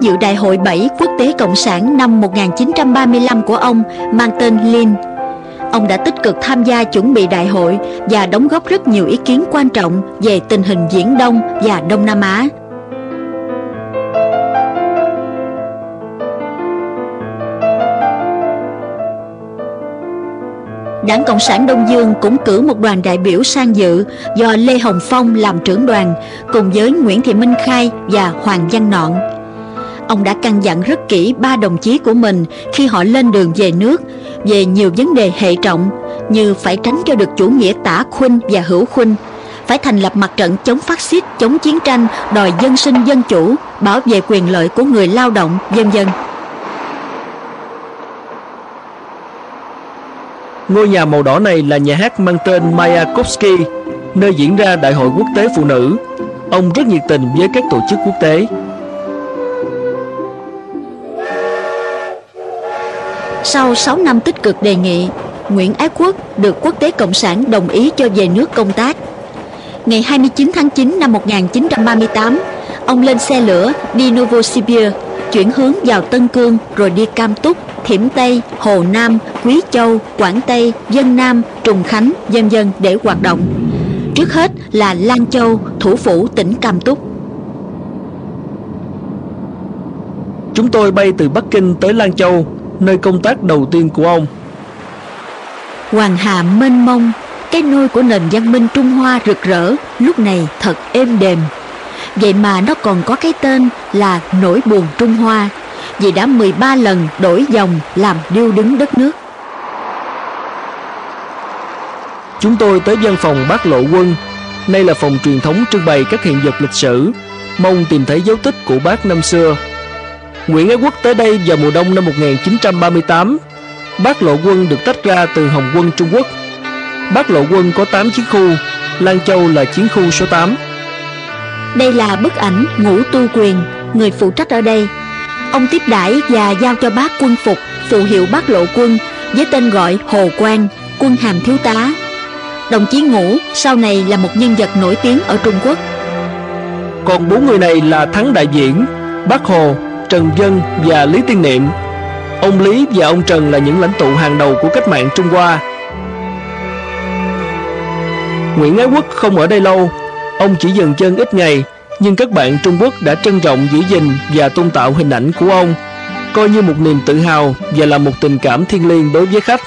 Dự đại hội 7 Quốc tế Cộng sản năm 1935 của ông, mang tên Lin. Ông đã tích cực tham gia chuẩn bị đại hội và đóng góp rất nhiều ý kiến quan trọng về tình hình Viễn Đông và Đông Nam Á. Đảng Cộng sản Đông Dương cũng cử một đoàn đại biểu sang dự do Lê Hồng Phong làm trưởng đoàn cùng với Nguyễn Thị Minh Khai và Hoàng Văn Nọn. Ông đã căn dặn rất kỹ ba đồng chí của mình khi họ lên đường về nước về nhiều vấn đề hệ trọng như phải tránh cho được chủ nghĩa tả khuynh và hữu khuynh, phải thành lập mặt trận chống phát xít, chống chiến tranh, đòi dân sinh dân chủ, bảo vệ quyền lợi của người lao động, vân vân. Ngôi nhà màu đỏ này là nhà hát mang tên Mayakovsky, nơi diễn ra Đại hội Quốc tế Phụ nữ. Ông rất nhiệt tình với các tổ chức quốc tế. Sau 6 năm tích cực đề nghị, Nguyễn Ái Quốc được Quốc tế Cộng sản đồng ý cho về nước công tác. Ngày 29 tháng 9 năm 1938, ông lên xe lửa đi Novosibirsk, chuyển hướng vào Tân Cương rồi đi Cam Túc, Thiểm Tây, Hồ Nam, Quý Châu, Quảng Tây, Dân Nam, Trùng Khánh, dân dân để hoạt động. Trước hết là Lan Châu, thủ phủ tỉnh Cam Túc. Chúng tôi bay từ Bắc Kinh tới Lan Châu, nơi công tác đầu tiên của ông. Hoàng hà mênh mông, cái nôi của nền văn minh Trung Hoa rực rỡ, lúc này thật êm đềm. Vậy mà nó còn có cái tên là nỗi buồn Trung Hoa, vì đã 13 lần đổi dòng làm điêu đứng đất nước. Chúng tôi tới văn phòng bác lộ quân, nay là phòng truyền thống trưng bày các hiện vật lịch sử, mong tìm thấy dấu tích của bác năm xưa. Nguyễn Ái Quốc tới đây vào mùa đông năm 1938. Bác Lộ Quân được tách ra từ Hồng quân Trung Quốc. Bác Lộ Quân có 8 chiến khu, Lan Châu là chiến khu số 8. Đây là bức ảnh Ngũ Tu Quyền, người phụ trách ở đây. Ông tiếp đãi và giao cho bác quân phục, phù hiệu bác Lộ Quân với tên gọi Hồ Quang, quân hàm thiếu tá. Đồng chí Ngũ sau này là một nhân vật nổi tiếng ở Trung Quốc. Còn bốn người này là Thắng Đại Diễn, Bác Hồ, Trần Dân và Lý Tiên Niệm. Ông Lý và ông Trần là những lãnh tụ hàng đầu của cách mạng Trung Hoa. Nguyễn Ái Quốc không ở đây lâu, ông chỉ dừng chân ít ngày, nhưng các bạn Trung Quốc đã trân trọng giữ gìn và tôn tạo hình ảnh của ông, coi như một niềm tự hào và là một tình cảm thiêng liêng đối với khách.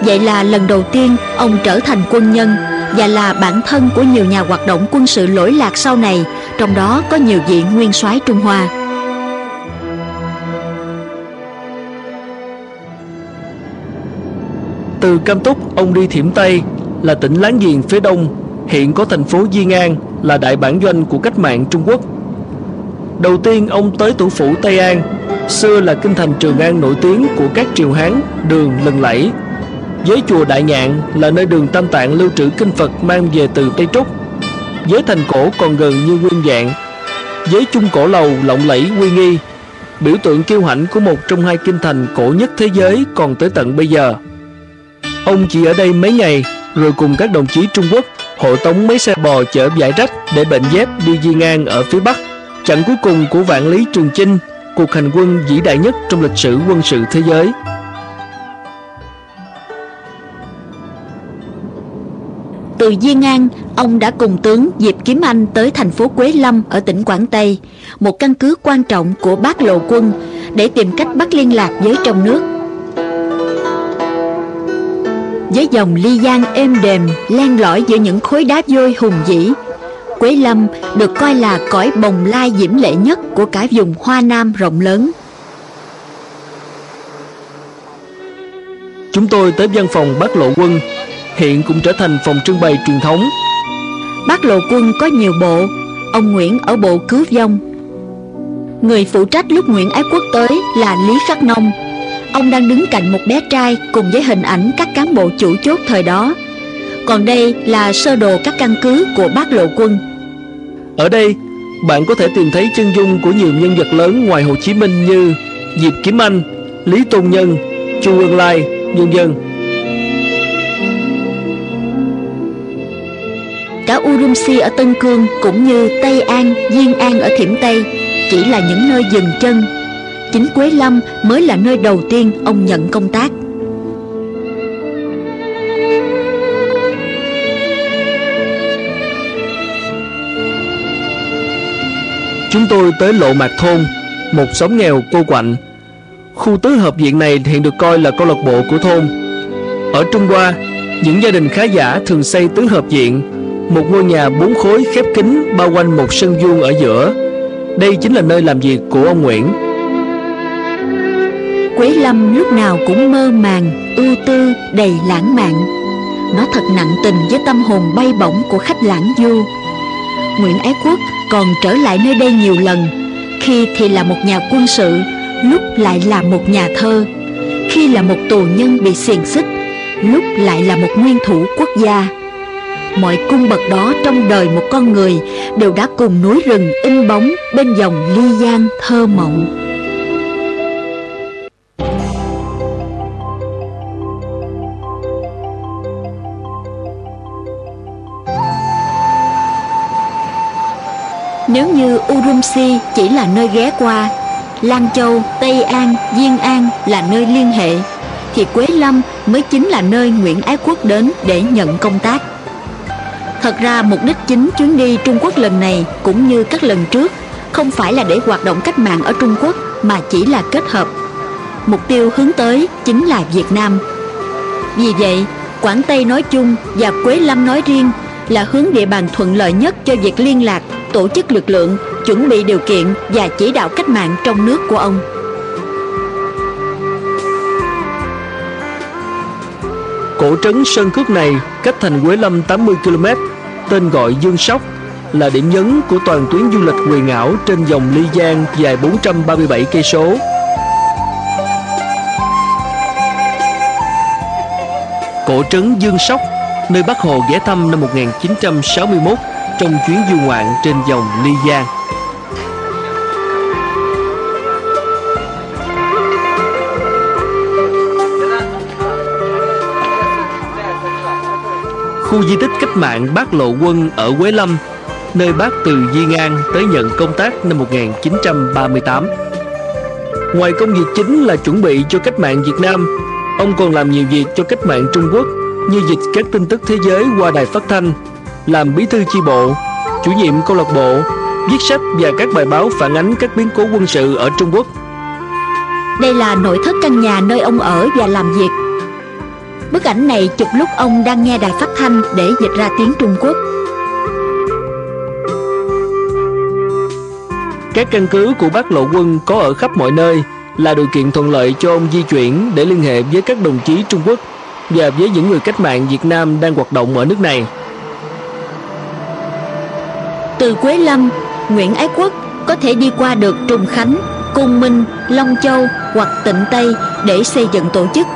Vậy là lần đầu tiên ông trở thành quân nhân và là bản thân của nhiều nhà hoạt động quân sự lỗi lạc sau này, trong đó có nhiều vị nguyên soái Trung Hoa. Từ Cam Túc, ông đi Thiểm Tây, là tỉnh láng giềng phía đông, hiện có thành phố Diên An, là đại bản doanh của cách mạng Trung Quốc. Đầu tiên ông tới thủ phủ Tây An, xưa là kinh thành Trường An nổi tiếng của các triều Hán, đường Lần lẫy, Giới chùa Đại Nhạn là nơi đường Tam Tạng lưu trữ kinh Phật mang về từ Tây Trúc. giới thành cổ còn gần như nguyên dạng. giới chung cổ lầu lộng lẫy uy nghi, biểu tượng kiêu hãnh của một trong hai kinh thành cổ nhất thế giới còn tới tận bây giờ. Ông chỉ ở đây mấy ngày rồi cùng các đồng chí Trung Quốc hộ tống mấy xe bò chở giải rách để bệnh dép đi di ngang ở phía Bắc. Trận cuối cùng của vạn lý Trường Chinh, cuộc hành quân vĩ đại nhất trong lịch sử quân sự thế giới. Từ Diên An, ông đã cùng tướng Diệp Kiếm Anh tới thành phố Quế Lâm ở tỉnh Quảng Tây, một căn cứ quan trọng của bác lộ quân để tìm cách bắt liên lạc với trong nước. Với dòng ly giang êm đềm len lỏi giữa những khối đá vôi hùng vĩ, Quế Lâm được coi là cõi bồng lai diễm lệ nhất của cả vùng Hoa Nam rộng lớn. Chúng tôi tới văn phòng bác lộ quân hiện cũng trở thành phòng trưng bày truyền thống. Bác Lộ Quân có nhiều bộ, ông Nguyễn ở bộ cứu vong. Người phụ trách lúc Nguyễn Ái Quốc tới là Lý Khắc Nông. Ông đang đứng cạnh một bé trai cùng với hình ảnh các cán bộ chủ chốt thời đó. Còn đây là sơ đồ các căn cứ của bác Lộ Quân. Ở đây, bạn có thể tìm thấy chân dung của nhiều nhân vật lớn ngoài Hồ Chí Minh như Diệp Kiếm Anh, Lý Tôn Nhân, Chu Ân Lai, nhân dân. Cả Urumqi ở Tân Cương cũng như Tây An, Diên An ở Thiểm Tây chỉ là những nơi dừng chân. Chính Quế Lâm mới là nơi đầu tiên ông nhận công tác. Chúng tôi tới Lộ Mạc Thôn, một xóm nghèo cô quạnh. Khu tứ hợp viện này hiện được coi là câu lạc bộ của thôn Ở Trung Hoa Những gia đình khá giả thường xây tứ hợp viện một ngôi nhà bốn khối khép kín Bao quanh một sân vuông ở giữa. Đây chính là nơi làm việc của ông Nguyễn. Quế Lâm lúc nào cũng mơ màng, ưu tư, đầy lãng mạn. Nó thật nặng tình với tâm hồn bay bổng của khách lãng du. Nguyễn Ái Quốc còn trở lại nơi đây nhiều lần. Khi thì là một nhà quân sự Lúc lại là một nhà thơ. Khi là một tù nhân bị xiềng xích Lúc lại là một nguyên thủ quốc gia. Mọi cung bậc đó trong đời một con người Đều đã cùng núi rừng in bóng Bên dòng ly giang thơ mộng. Nếu như Urumqi chỉ là nơi ghé qua Lan Châu, Tây An, Diên An là nơi liên hệ Thì Quế Lâm mới chính là nơi Nguyễn Ái Quốc đến để nhận công tác. Thật ra mục đích chính chuyến đi Trung Quốc lần này cũng như các lần trước Không phải là để hoạt động cách mạng ở Trung Quốc mà chỉ là kết hợp. Mục tiêu hướng tới chính là Việt Nam. Vì vậy, Quảng Tây nói chung và Quế Lâm nói riêng là hướng địa bàn thuận lợi nhất cho việc liên lạc tổ chức lực lượng, chuẩn bị điều kiện và chỉ đạo cách mạng trong nước của ông. Cổ trấn Sơn Cước này cách thành Quế Lâm 80 km, tên gọi Dương Sóc, là điểm nhấn của toàn tuyến du lịch quyền ảo trên dòng Ly Giang dài 437 cây số. Cổ trấn Dương Sóc, nơi Bác Hồ ghé thăm năm 1961 trong chuyến du ngoạn trên dòng Ly Giang. Khu di tích cách mạng Bác Lộ Quân ở Quế Lâm, nơi bác từ Di An tới nhận công tác năm 1938. Ngoài công việc chính là chuẩn bị cho cách mạng Việt Nam, ông còn làm nhiều việc cho cách mạng Trung Quốc như dịch các tin tức thế giới qua đài phát thanh, làm bí thư chi bộ, chủ nhiệm câu lạc bộ, viết sách và các bài báo phản ánh các biến cố quân sự ở Trung Quốc. Đây là nội thất căn nhà nơi ông ở và làm việc. Bức ảnh này chụp lúc ông đang nghe đài phát thanh để dịch ra tiếng Trung Quốc. Các căn cứ của bác lộ quân có ở khắp mọi nơi là điều kiện thuận lợi cho ông di chuyển để liên hệ với các đồng chí Trung Quốc và với những người cách mạng Việt Nam đang hoạt động ở nước này. Từ Quế Lâm, Nguyễn Ái Quốc có thể đi qua được Trùng Khánh, Cung Minh, Long Châu hoặc Tịnh Tây để xây dựng tổ chức.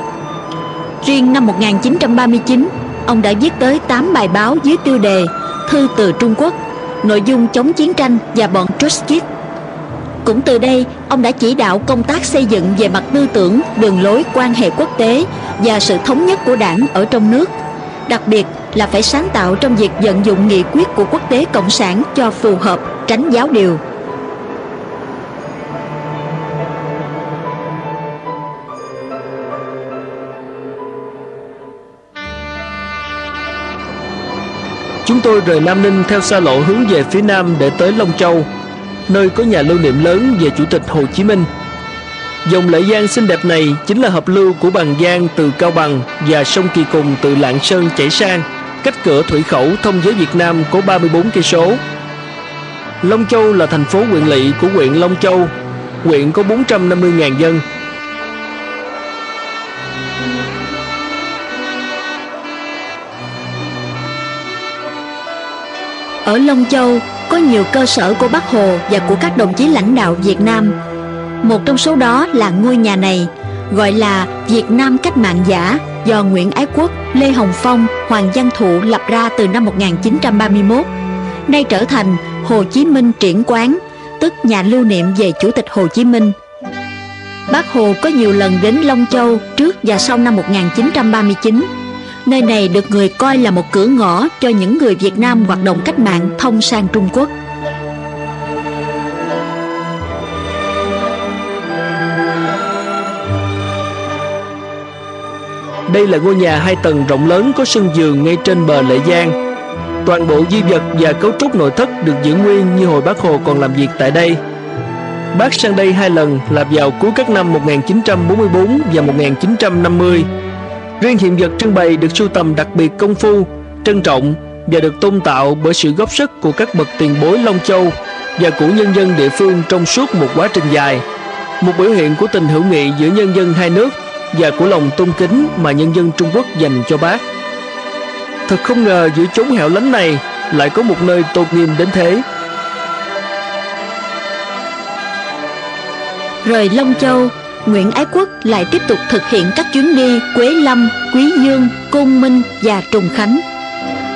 Riêng năm 1939, ông đã viết tới 8 bài báo dưới tiêu đề Thư từ Trung Quốc, nội dung chống chiến tranh và bọn Trotsky Cũng từ đây, ông đã chỉ đạo công tác xây dựng về mặt tư tưởng, đường lối quan hệ quốc tế và sự thống nhất của đảng ở trong nước. Đặc biệt là phải sáng tạo trong việc vận dụng nghị quyết của quốc tế cộng sản cho phù hợp, tránh giáo điều. Tôi rời Nam Ninh theo xa lộ hướng về phía Nam để tới Long Châu, nơi có nhà lưu niệm lớn về Chủ tịch Hồ Chí Minh. Dòng Lệ Giang xinh đẹp này chính là hợp lưu của Bằng Giang từ Cao Bằng và sông Kỳ Cùng từ Lạng Sơn chảy sang, cách cửa thủy khẩu thông với Việt Nam có 34 cây số. Long Châu là thành phố huyện lỵ của huyện Long Châu. Huyện có 450.000 dân. Ở Long Châu có nhiều cơ sở của Bác Hồ và của các đồng chí lãnh đạo Việt Nam. Một trong số đó là ngôi nhà này, gọi là Việt Nam Cách Mạng Giả do Nguyễn Ái Quốc, Lê Hồng Phong, Hoàng Văn Thụ lập ra từ năm 1931. Nay trở thành Hồ Chí Minh Triển Quán, tức nhà lưu niệm về Chủ tịch Hồ Chí Minh. Bác Hồ có nhiều lần đến Long Châu trước và sau năm 1939. Nơi này được người coi là một cửa ngõ cho những người Việt Nam hoạt động cách mạng thông sang Trung Quốc. Đây là ngôi nhà hai tầng rộng lớn có sân vườn ngay trên bờ Lệ Giang. Toàn bộ di vật và cấu trúc nội thất được giữ nguyên như hồi Bác Hồ còn làm việc tại đây. Bác sang đây hai lần là vào cuối các năm 1944 và 1950. Riêng hiện vật trưng bày được sưu tầm đặc biệt công phu, trân trọng và được tôn tạo bởi sự góp sức của các bậc tiền bối Long Châu và của nhân dân địa phương trong suốt một quá trình dài. Một biểu hiện của tình hữu nghị giữa nhân dân hai nước và của lòng tôn kính mà nhân dân Trung Quốc dành cho bác. Thật không ngờ giữa chốn hẻo lánh này lại có một nơi tôn nghiêm đến thế. Rời Long Châu, Nguyễn Ái Quốc lại tiếp tục thực hiện các chuyến đi Quế Lâm, Quý Dương, Côn Minh và Trùng Khánh.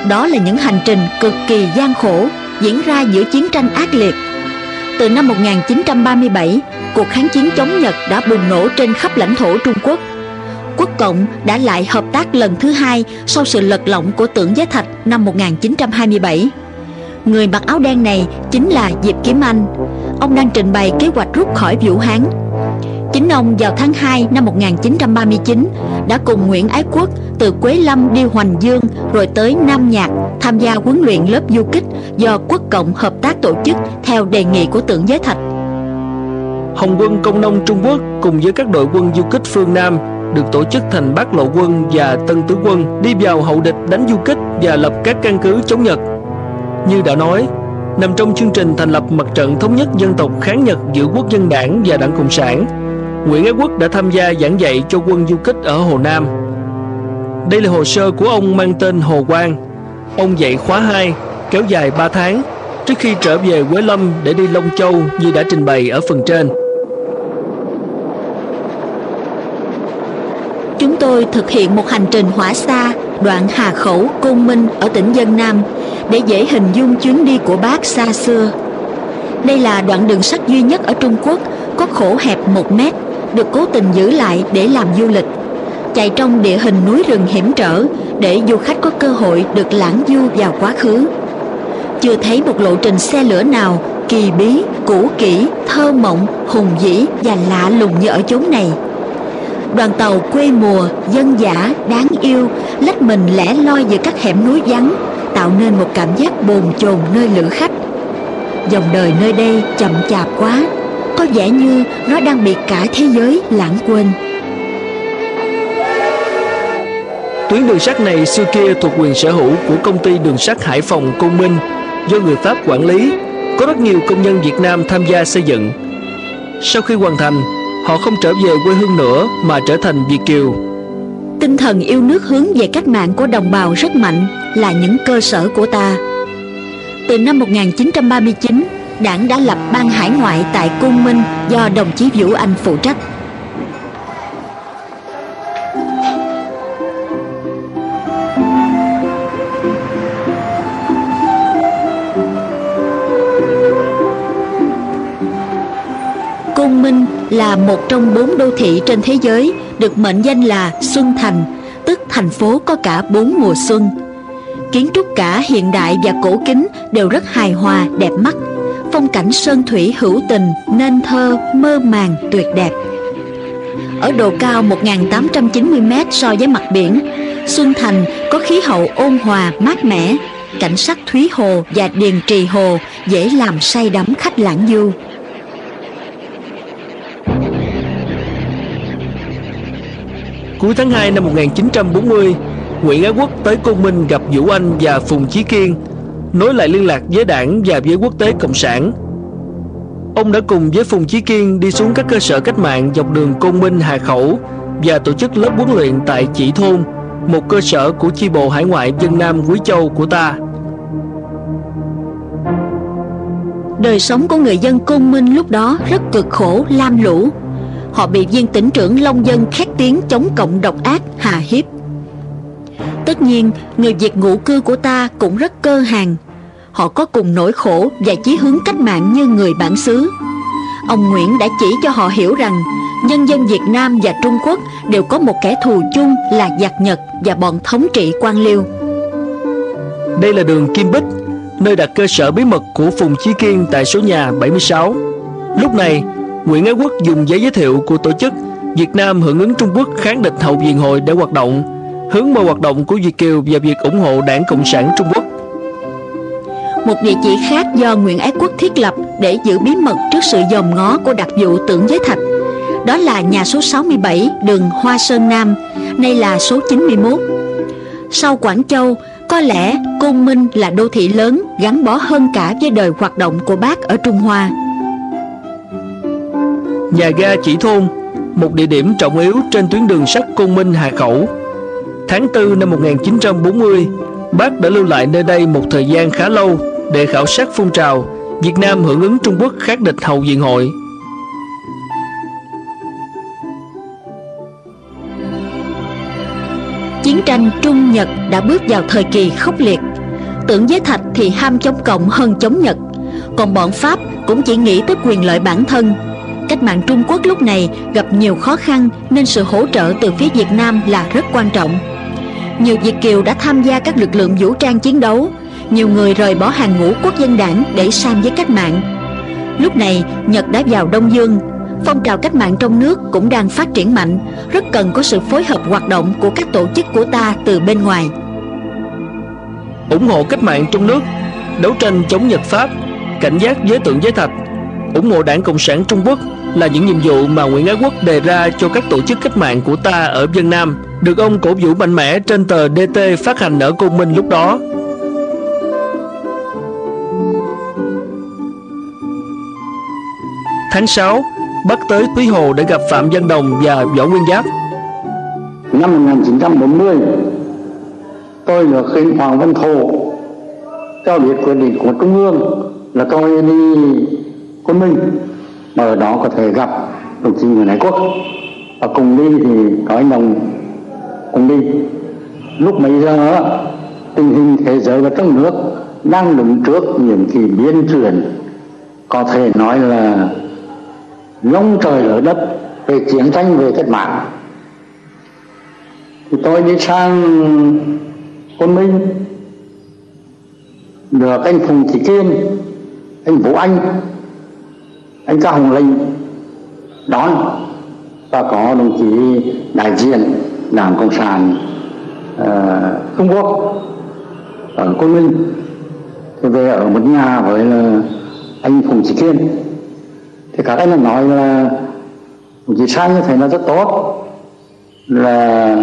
Đó là những hành trình cực kỳ gian khổ diễn ra giữa chiến tranh ác liệt. Từ năm 1937, cuộc kháng chiến chống Nhật đã bùng nổ trên khắp lãnh thổ Trung Quốc. Quốc Cộng đã lại hợp tác lần thứ hai sau sự lật lọng của tưởng Giới Thạch năm 1927. Người mặc áo đen này chính là Diệp Kiếm Anh. Ông đang trình bày kế hoạch rút khỏi Vũ Hán. Chính ông vào tháng 2 năm 1939 đã cùng Nguyễn Ái Quốc từ Quế Lâm đi Hoành Dương rồi tới Nam Nhạc tham gia huấn luyện lớp du kích do Quốc Cộng hợp tác tổ chức theo đề nghị của tưởng giới thạch. Hồng quân công nông Trung Quốc cùng với các đội quân du kích phương Nam được tổ chức thành Bắc Lộ quân và Tân Tứ quân đi vào hậu địch đánh du kích và lập các căn cứ chống Nhật. Như đã nói, nằm trong chương trình thành lập mặt trận thống nhất dân tộc kháng Nhật giữa Quốc dân đảng và Đảng Cộng sản, Nguyễn Ái Quốc đã tham gia giảng dạy cho quân du kích ở Hồ Nam. Đây là hồ sơ của ông mang tên Hồ Quang. Ông dạy khóa 2, kéo dài 3 tháng, trước khi trở về Quế Lâm để đi Long Châu như đã trình bày ở phần trên. Chúng tôi thực hiện một hành trình hỏa xa đoạn Hà Khẩu, Côn Minh ở tỉnh Dân Nam để dễ hình dung chuyến đi của bác xa xưa. Đây là đoạn đường sắt duy nhất ở Trung Quốc có khổ hẹp 1 mét, được cố tình giữ lại để làm du lịch. Chạy trong địa hình núi rừng hiểm trở để du khách có cơ hội được lãng du vào quá khứ. Chưa thấy một lộ trình xe lửa nào kỳ bí, cũ kỹ, thơ mộng, hùng vĩ và lạ lùng như ở chốn này đoàn tàu quê mùa dân dã đáng yêu lách mình lẻ loi giữa các hẻm núi vắng tạo nên một cảm giác bồn chồn nơi lữ khách dòng đời nơi đây chậm chạp quá có vẻ như nó đang bị cả thế giới lãng quên tuyến đường sắt này xưa kia thuộc quyền sở hữu của công ty đường sắt Hải Phòng Côn Minh do người Pháp quản lý có rất nhiều công nhân Việt Nam tham gia xây dựng sau khi hoàn thành họ không trở về quê hương nữa mà trở thành Việt Kiều. Tinh thần yêu nước hướng về cách mạng của đồng bào rất mạnh là những cơ sở của ta. Từ năm 1939, đảng đã lập ban hải ngoại tại Côn Minh do đồng chí Vũ Anh phụ trách. Côn Minh là một trong bốn đô thị trên thế giới được mệnh danh là Xuân Thành, tức thành phố có cả bốn mùa xuân. Kiến trúc cả hiện đại và cổ kính đều rất hài hòa, đẹp mắt. Phong cảnh sơn thủy hữu tình, nên thơ, mơ màng, tuyệt đẹp. Ở độ cao 1.890m so với mặt biển, Xuân Thành có khí hậu ôn hòa, mát mẻ, cảnh sắc Thúy Hồ và Điền Trì Hồ dễ làm say đắm khách lãng du. Cuối tháng 2 năm 1940, Nguyễn Á Quốc tới Côn Minh gặp Vũ Anh và Phùng Chí Kiên, nối lại liên lạc với đảng và với quốc tế Cộng sản. Ông đã cùng với Phùng Chí Kiên đi xuống các cơ sở cách mạng dọc đường Côn Minh Hà Khẩu và tổ chức lớp huấn luyện tại Chỉ Thôn, một cơ sở của chi bộ hải ngoại dân Nam Quý Châu của ta. Đời sống của người dân Côn Minh lúc đó rất cực khổ, lam lũ họ bị viên tỉnh trưởng Long Dân khét tiếng chống cộng độc ác, hà hiếp. Tất nhiên, người Việt ngụ cư của ta cũng rất cơ hàng. Họ có cùng nỗi khổ và chí hướng cách mạng như người bản xứ. Ông Nguyễn đã chỉ cho họ hiểu rằng nhân dân Việt Nam và Trung Quốc đều có một kẻ thù chung là giặc Nhật và bọn thống trị quan liêu. Đây là đường Kim Bích, nơi đặt cơ sở bí mật của Phùng Chí Kiên tại số nhà 76. Lúc này, Nguyễn Ái Quốc dùng giấy giới thiệu của tổ chức Việt Nam hưởng ứng Trung Quốc kháng địch hậu viện hội để hoạt động, hướng mọi hoạt động của Việt Kiều và việc ủng hộ Đảng Cộng sản Trung Quốc. một địa chỉ khác do Nguyễn Ái Quốc thiết lập để giữ bí mật trước sự dòm ngó của đặc vụ tưởng giới thạch. Đó là nhà số 67 đường Hoa Sơn Nam, nay là số 91. Sau Quảng Châu, có lẽ Côn Minh là đô thị lớn gắn bó hơn cả với đời hoạt động của bác ở Trung Hoa. Nhà ga Chỉ Thôn, một địa điểm trọng yếu trên tuyến đường sắt Côn Minh Hà Khẩu. Tháng 4 năm 1940, bác đã lưu lại nơi đây một thời gian khá lâu để khảo sát phong trào Việt Nam hưởng ứng Trung Quốc kháng địch hậu diện hội. Chiến tranh Trung Nhật đã bước vào thời kỳ khốc liệt. Tưởng giới thạch thì ham chống cộng hơn chống Nhật, còn bọn Pháp cũng chỉ nghĩ tới quyền lợi bản thân. Cách mạng Trung Quốc lúc này gặp nhiều khó khăn nên sự hỗ trợ từ phía Việt Nam là rất quan trọng. Nhiều Việt kiều đã tham gia các lực lượng vũ trang chiến đấu, nhiều người rời bỏ hàng ngũ quốc dân đảng để sang với cách mạng. Lúc này, Nhật đã vào Đông Dương, phong trào cách mạng trong nước cũng đang phát triển mạnh, rất cần có sự phối hợp hoạt động của các tổ chức của ta từ bên ngoài. ủng hộ cách mạng trong nước, đấu tranh chống Nhật Pháp, cảnh giác với tượng giới thạch, ủng hộ Đảng Cộng sản Trung Quốc là những nhiệm vụ mà Nguyễn Ái Quốc đề ra cho các tổ chức cách mạng của ta ở Vân Nam, được ông cổ vũ mạnh mẽ trên tờ DT phát hành ở Côn Minh lúc đó. Tháng 6, Bắc tới Quý Hồ để gặp Phạm Văn Đồng và Võ Nguyên Giáp. Năm 1940, tôi được khinh Hoàng Văn Thụ theo biệt quyền định của Trung ương là tôi đi Côn Minh mà ở đó có thể gặp đồng chí Nguyễn Ái Quốc. Và cùng đi thì có anh Đồng cùng đi. Lúc mấy giờ, tình hình thế giới và trong nước đang đứng trước những kỳ biến chuyển có thể nói là lông trời lở đất về chiến tranh, về cách mạng. Thì tôi đi sang quân minh được anh phùng thị kiên, anh vũ anh anh cao hồng linh đón và có đồng chí đại diện đảng cộng sản uh, trung quốc ở quân minh. Thì về ở một nhà với là anh phùng trí kiên. Thì các anh nói là chị sang như thế là rất tốt. Là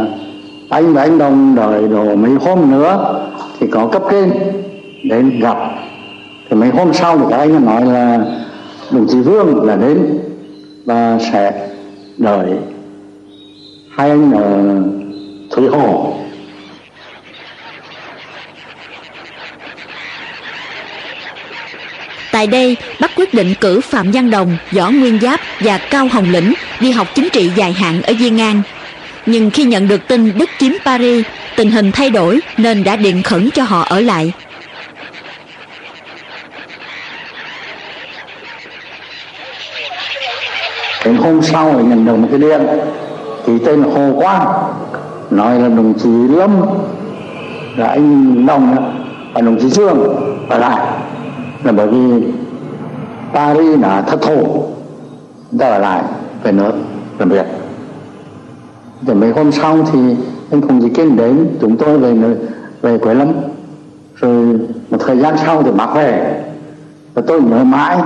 anh và anh đồng đợi đồ mấy hôm nữa thì có cấp trên đến gặp. Thì mấy hôm sau thì các anh nói là đồng chí vương là đến và sẽ đợi hai anh ở thủy hồ Tại đây, Bắc quyết định cử Phạm Văn Đồng, Võ Nguyên Giáp và Cao Hồng Lĩnh đi học chính trị dài hạn ở Diên An. Nhưng khi nhận được tin Đức chiếm Paris, tình hình thay đổi nên đã điện khẩn cho họ ở lại. Đến hôm sau thì nhận được một cái điện. Thì tên là Hồ Quang. Nói là đồng chí Lâm. Là anh Đồng và đồng chí trương. Ở lại là bởi vì Paris là thất thủ ta ở lại về nước, làm việc. Để mấy hôm sau thì anh cùng chị kiên đến, chúng tôi về về Quế Lâm. Rồi một thời gian sau thì bác về. Và tôi nhớ mãi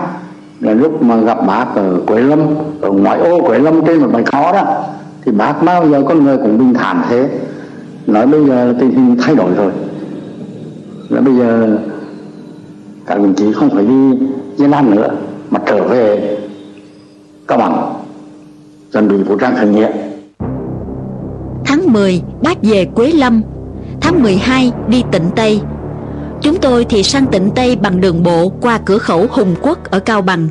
là lúc mà gặp bác ở Quế Lâm ở ngoại ô Quế Lâm trên một bài khó đó thì bác bao giờ con người cũng bình thản thế nói bây giờ tình hình thay đổi rồi là bây giờ các đồng chí không phải đi Diên Lan nữa mà trở về Cao Bằng chuẩn bị vũ trang khởi nghĩa Tháng 10, bác về Quế Lâm. Tháng 12, đi Tịnh Tây. Chúng tôi thì sang Tịnh Tây bằng đường bộ qua cửa khẩu Hùng Quốc ở Cao Bằng.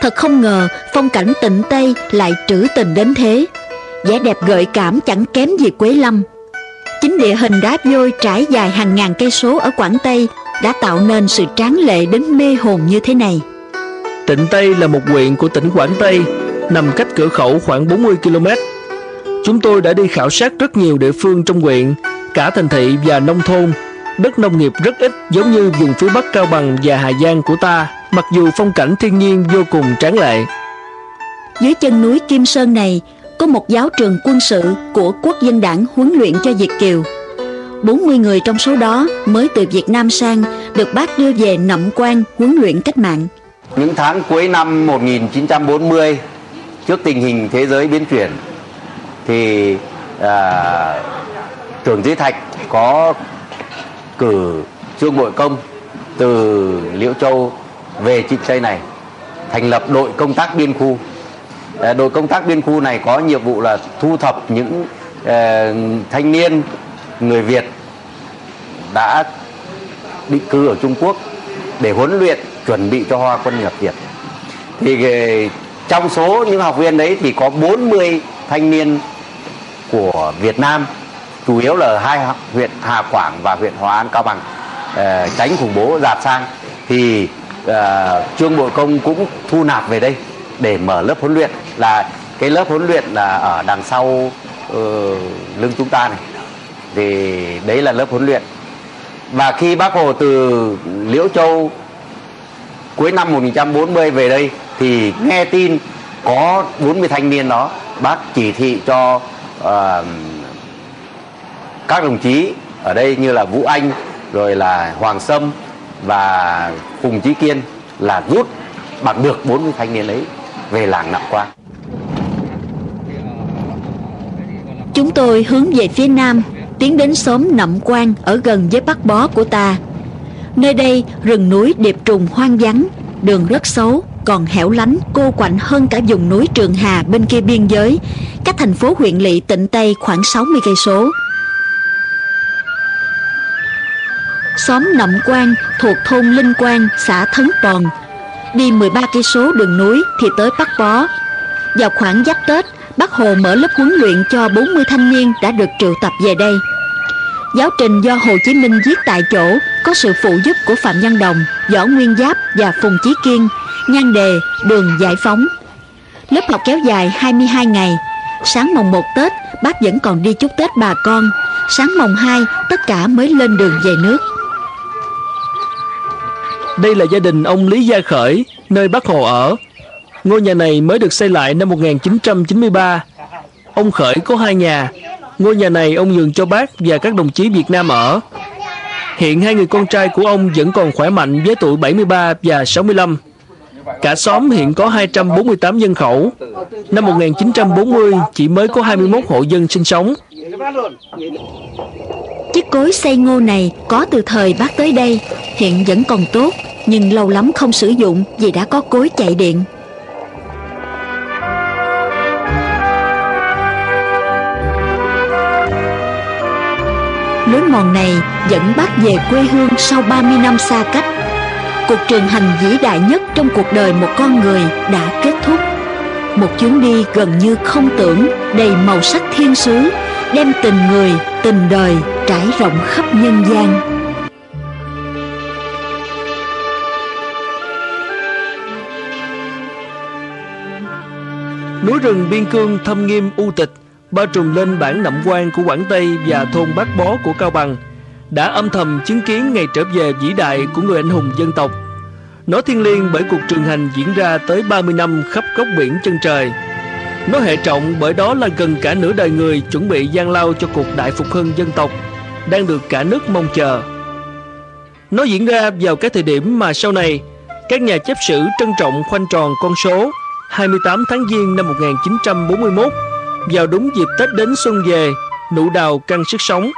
Thật không ngờ phong cảnh Tịnh Tây lại trữ tình đến thế. vẻ đẹp gợi cảm chẳng kém gì Quế Lâm. Chính địa hình đá vôi trải dài hàng ngàn cây số ở Quảng Tây đã tạo nên sự tráng lệ đến mê hồn như thế này. Tịnh Tây là một huyện của tỉnh Quảng Tây, nằm cách cửa khẩu khoảng 40 km. Chúng tôi đã đi khảo sát rất nhiều địa phương trong huyện, cả thành thị và nông thôn. Đất nông nghiệp rất ít giống như vùng phía Bắc Cao Bằng và Hà Giang của ta, mặc dù phong cảnh thiên nhiên vô cùng tráng lệ. Dưới chân núi Kim Sơn này có một giáo trường quân sự của quốc dân đảng huấn luyện cho Việt Kiều. 40 người trong số đó mới từ Việt Nam sang được bác đưa về Nậm Quan huấn luyện cách mạng. Những tháng cuối năm 1940, trước tình hình thế giới biến chuyển, thì à, trưởng Dĩ Thạch có cử Trương Bội Công từ Liễu Châu về trịnh Tây này, thành lập đội công tác biên khu. Ờ, đội công tác biên khu này có nhiệm vụ là thu thập những ờ, thanh niên, người Việt đã định cư ở Trung Quốc để huấn luyện, chuẩn bị cho hoa quân nhập Việt. Thì ờ, trong số những học viên đấy thì có 40 thanh niên của Việt Nam chủ yếu là hai huyện Hà Quảng và huyện Hòa An Cao Bằng uh, tránh khủng bố dạt sang. Thì uh, Trương bộ Công cũng thu nạp về đây để mở lớp huấn luyện. Là cái lớp huấn luyện là ở đằng sau uh, lưng chúng ta này. Thì đấy là lớp huấn luyện. Và khi bác Hồ từ Liễu Châu cuối năm 1940 về đây thì nghe tin có 40 thanh niên đó bác chỉ thị cho uh, các đồng chí ở đây như là Vũ Anh rồi là Hoàng Sâm và Phùng Chí Kiên là rút bằng được 40 thanh niên ấy về làng Nạm Quang. Chúng tôi hướng về phía nam, tiến đến xóm Nậm Quan ở gần với Bắc Bó của ta. Nơi đây rừng núi điệp trùng hoang vắng, đường rất xấu, còn hẻo lánh cô quạnh hơn cả vùng núi Trường Hà bên kia biên giới, cách thành phố huyện lỵ Tịnh Tây khoảng 60 cây số. Xóm Nậm Quan thuộc thôn Linh Quan, xã Thấn Pòn. Đi 13 cây số đường núi thì tới Bắc Bó. Vào khoảng giáp Tết, Bác Hồ mở lớp huấn luyện cho 40 thanh niên đã được triệu tập về đây. Giáo trình do Hồ Chí Minh viết tại chỗ, có sự phụ giúp của Phạm Văn Đồng, Võ Nguyên Giáp và Phùng Chí Kiên, nhan đề Đường Giải Phóng. Lớp học kéo dài 22 ngày. Sáng mồng 1 Tết, bác vẫn còn đi chúc Tết bà con. Sáng mồng 2, tất cả mới lên đường về nước. Đây là gia đình ông Lý Gia Khởi, nơi bác Hồ ở. Ngôi nhà này mới được xây lại năm 1993. Ông Khởi có hai nhà. Ngôi nhà này ông nhường cho bác và các đồng chí Việt Nam ở. Hiện hai người con trai của ông vẫn còn khỏe mạnh với tuổi 73 và 65. Cả xóm hiện có 248 nhân khẩu. Năm 1940 chỉ mới có 21 hộ dân sinh sống. Chiếc cối xây ngô này có từ thời bác tới đây, hiện vẫn còn tốt, nhưng lâu lắm không sử dụng vì đã có cối chạy điện. Lối mòn này dẫn bác về quê hương sau 30 năm xa cách. Cuộc trường hành vĩ đại nhất trong cuộc đời một con người đã kết thúc. Một chuyến đi gần như không tưởng, đầy màu sắc thiên sứ, đem tình người, tình đời trải rộng khắp nhân gian. Núi rừng biên cương thâm nghiêm, u tịch bao trùm lên bản nậm quan của Quảng Tây và thôn Bát Bó của Cao Bằng đã âm thầm chứng kiến ngày trở về vĩ đại của người anh hùng dân tộc. Nó thiên liêng bởi cuộc trường hành diễn ra tới 30 năm khắp góc biển chân trời. Nó hệ trọng bởi đó là gần cả nửa đời người chuẩn bị gian lao cho cuộc đại phục hưng dân tộc, đang được cả nước mong chờ. Nó diễn ra vào cái thời điểm mà sau này, các nhà chép sử trân trọng khoanh tròn con số 28 tháng Giêng năm 1941 vào đúng dịp Tết đến xuân về, nụ đào căng sức sống.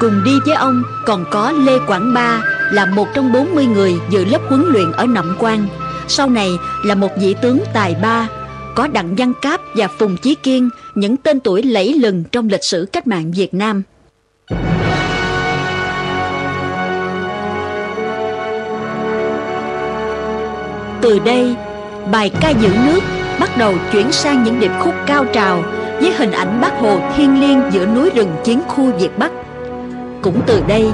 Cùng đi với ông còn có Lê Quảng Ba là một trong 40 người dự lớp huấn luyện ở Nậm Quan. Sau này là một vị tướng tài ba, có Đặng Văn Cáp và Phùng Chí Kiên, những tên tuổi lẫy lừng trong lịch sử cách mạng Việt Nam. Từ đây, bài ca giữ nước bắt đầu chuyển sang những điệp khúc cao trào với hình ảnh bác Hồ thiên liêng giữa núi rừng chiến khu Việt Bắc. Cũng từ đây,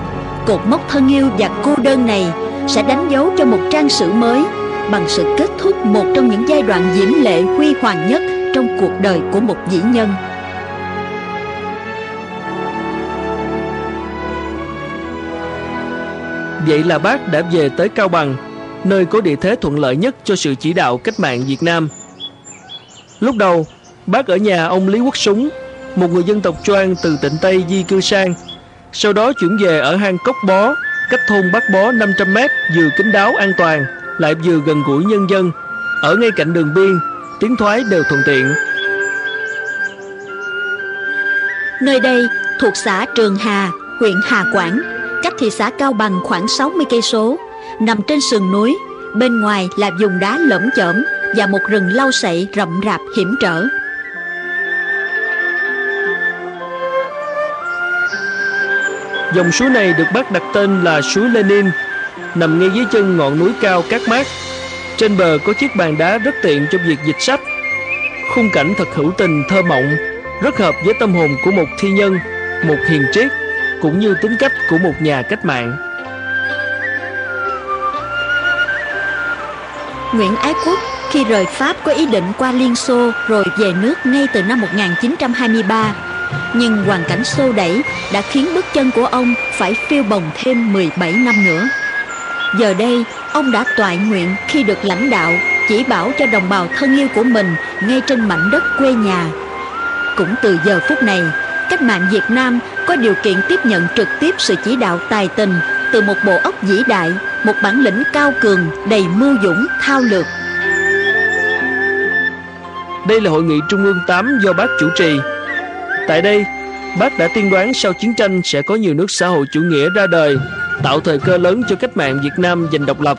cột mốc thân yêu và cô đơn này sẽ đánh dấu cho một trang sử mới bằng sự kết thúc một trong những giai đoạn diễm lệ huy hoàng nhất trong cuộc đời của một vĩ nhân. Vậy là bác đã về tới Cao Bằng, nơi có địa thế thuận lợi nhất cho sự chỉ đạo cách mạng Việt Nam. Lúc đầu, bác ở nhà ông Lý Quốc Súng, một người dân tộc Choang từ tỉnh Tây di cư sang. Sau đó chuyển về ở hang Cốc Bó, cách thôn Bác Bó 500 mét, vừa kín đáo an toàn, lại vừa gần gũi nhân dân. Ở ngay cạnh đường biên, tiếng thoái đều thuận tiện. Nơi đây thuộc xã Trường Hà, huyện Hà Quảng, cách thị xã Cao Bằng khoảng 60 cây số, nằm trên sườn núi, bên ngoài là vùng đá lởm chởm và một rừng lau sậy rậm rạp hiểm trở. Dòng suối này được bác đặt tên là suối Lenin, nằm ngay dưới chân ngọn núi cao cát mát. Trên bờ có chiếc bàn đá rất tiện trong việc dịch sách. Khung cảnh thật hữu tình thơ mộng, rất hợp với tâm hồn của một thi nhân, một hiền triết, cũng như tính cách của một nhà cách mạng. Nguyễn Ái Quốc khi rời Pháp có ý định qua Liên Xô rồi về nước ngay từ năm 1923. Nhưng hoàn cảnh xô đẩy đã khiến bước chân của ông phải phiêu bồng thêm 17 năm nữa. Giờ đây, ông đã toại nguyện khi được lãnh đạo chỉ bảo cho đồng bào thân yêu của mình ngay trên mảnh đất quê nhà. Cũng từ giờ phút này, cách mạng Việt Nam có điều kiện tiếp nhận trực tiếp sự chỉ đạo tài tình từ một bộ óc vĩ đại, một bản lĩnh cao cường đầy mưu dũng, thao lược. Đây là hội nghị Trung ương 8 do bác chủ trì. Tại đây, bác đã tiên đoán sau chiến tranh sẽ có nhiều nước xã hội chủ nghĩa ra đời, tạo thời cơ lớn cho cách mạng Việt Nam giành độc lập,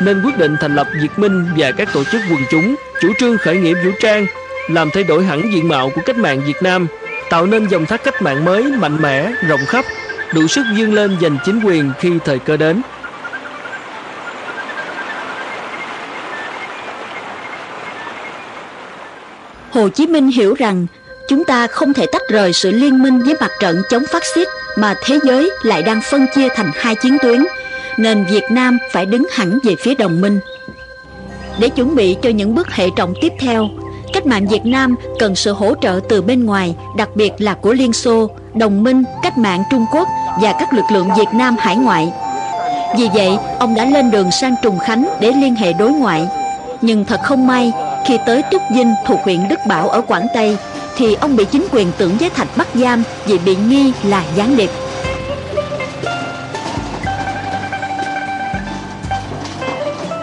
nên quyết định thành lập Việt Minh và các tổ chức quần chúng, chủ trương khởi nghĩa vũ trang, làm thay đổi hẳn diện mạo của cách mạng Việt Nam, tạo nên dòng thác cách mạng mới mạnh mẽ, rộng khắp, đủ sức vươn lên giành chính quyền khi thời cơ đến. Hồ Chí Minh hiểu rằng chúng ta không thể tách rời sự liên minh với mặt trận chống phát xít mà thế giới lại đang phân chia thành hai chiến tuyến, nên Việt Nam phải đứng hẳn về phía đồng minh. Để chuẩn bị cho những bước hệ trọng tiếp theo, cách mạng Việt Nam cần sự hỗ trợ từ bên ngoài, đặc biệt là của Liên Xô, đồng minh, cách mạng Trung Quốc và các lực lượng Việt Nam hải ngoại. Vì vậy, ông đã lên đường sang Trùng Khánh để liên hệ đối ngoại. Nhưng thật không may, khi tới Túc Dinh thuộc huyện Đức Bảo ở Quảng Tây, thì ông bị chính quyền tưởng giới thạch bắt giam vì bị nghi là gián điệp.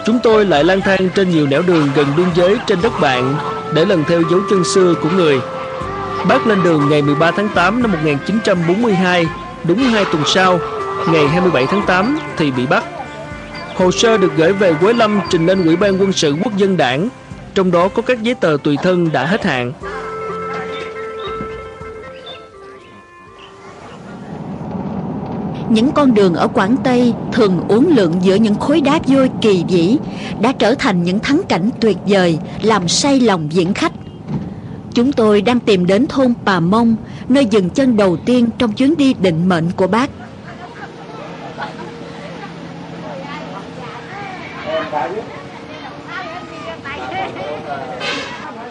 Chúng tôi lại lang thang trên nhiều nẻo đường gần biên giới trên đất bạn để lần theo dấu chân xưa của người. Bác lên đường ngày 13 tháng 8 năm 1942, đúng 2 tuần sau, ngày 27 tháng 8 thì bị bắt. Hồ sơ được gửi về Quế Lâm trình lên Ủy ban quân sự quốc dân đảng, trong đó có các giấy tờ tùy thân đã hết hạn. Những con đường ở Quảng Tây thường uốn lượn giữa những khối đá vôi kỳ vĩ đã trở thành những thắng cảnh tuyệt vời làm say lòng diễn khách. Chúng tôi đang tìm đến thôn Pà Mông, nơi dừng chân đầu tiên trong chuyến đi định mệnh của bác.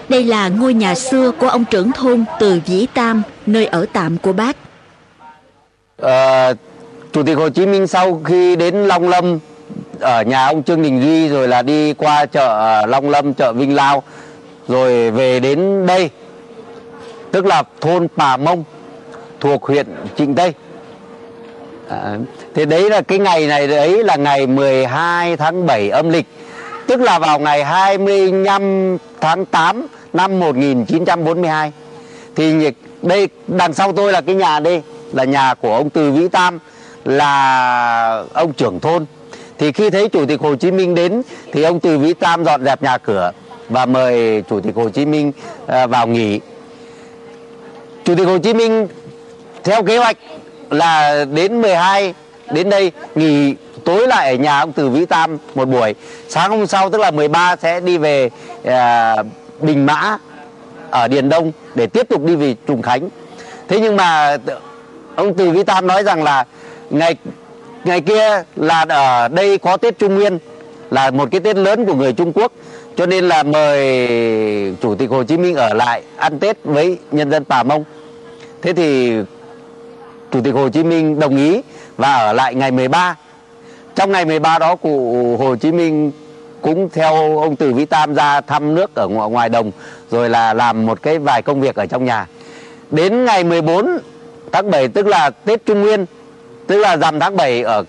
Đây là ngôi nhà xưa của ông trưởng thôn Từ Vĩ Tam, nơi ở tạm của bác. À, Chủ tịch Hồ Chí Minh sau khi đến Long Lâm ở nhà ông Trương Đình Duy rồi là đi qua chợ à, Long Lâm, chợ Vinh Lao rồi về đến đây tức là thôn Pà Mông thuộc huyện Trịnh Tây. À, thế đấy là cái ngày này đấy là ngày 12 tháng 7 âm lịch tức là vào ngày 25 tháng 8 năm 1942 thì đây đằng sau tôi là cái nhà đây là nhà của ông Từ Vĩ Tam là ông trưởng thôn. Thì khi thấy chủ tịch Hồ Chí Minh đến thì ông Từ Vĩ Tam dọn dẹp nhà cửa và mời chủ tịch Hồ Chí Minh à, vào nghỉ. Chủ tịch Hồ Chí Minh theo kế hoạch là đến 12 đến đây nghỉ tối lại ở nhà ông Từ Vĩ Tam một buổi. Sáng hôm sau tức là 13 sẽ đi về à, Bình Mã ở Điền Đông để tiếp tục đi về Trùng Khánh. Thế nhưng mà ông Từ Vĩ Tam nói rằng là ngày ngày kia là ở đây có Tết Trung Nguyên là một cái Tết lớn của người Trung Quốc. Cho nên là mời chủ tịch Hồ Chí Minh ở lại ăn Tết với nhân dân Pà Mông thế thì chủ tịch Hồ Chí Minh đồng ý và ở lại ngày 13 trong ngày 13 đó cụ Hồ Chí Minh cũng theo ông Từ Vĩ Tam ra thăm nước ở ngoài, ngoài đồng rồi là làm một cái vài công việc ở trong nhà. Đến ngày 14 tháng 7 tức là Tết Trung Nguyên tức là rằm tháng 7 ở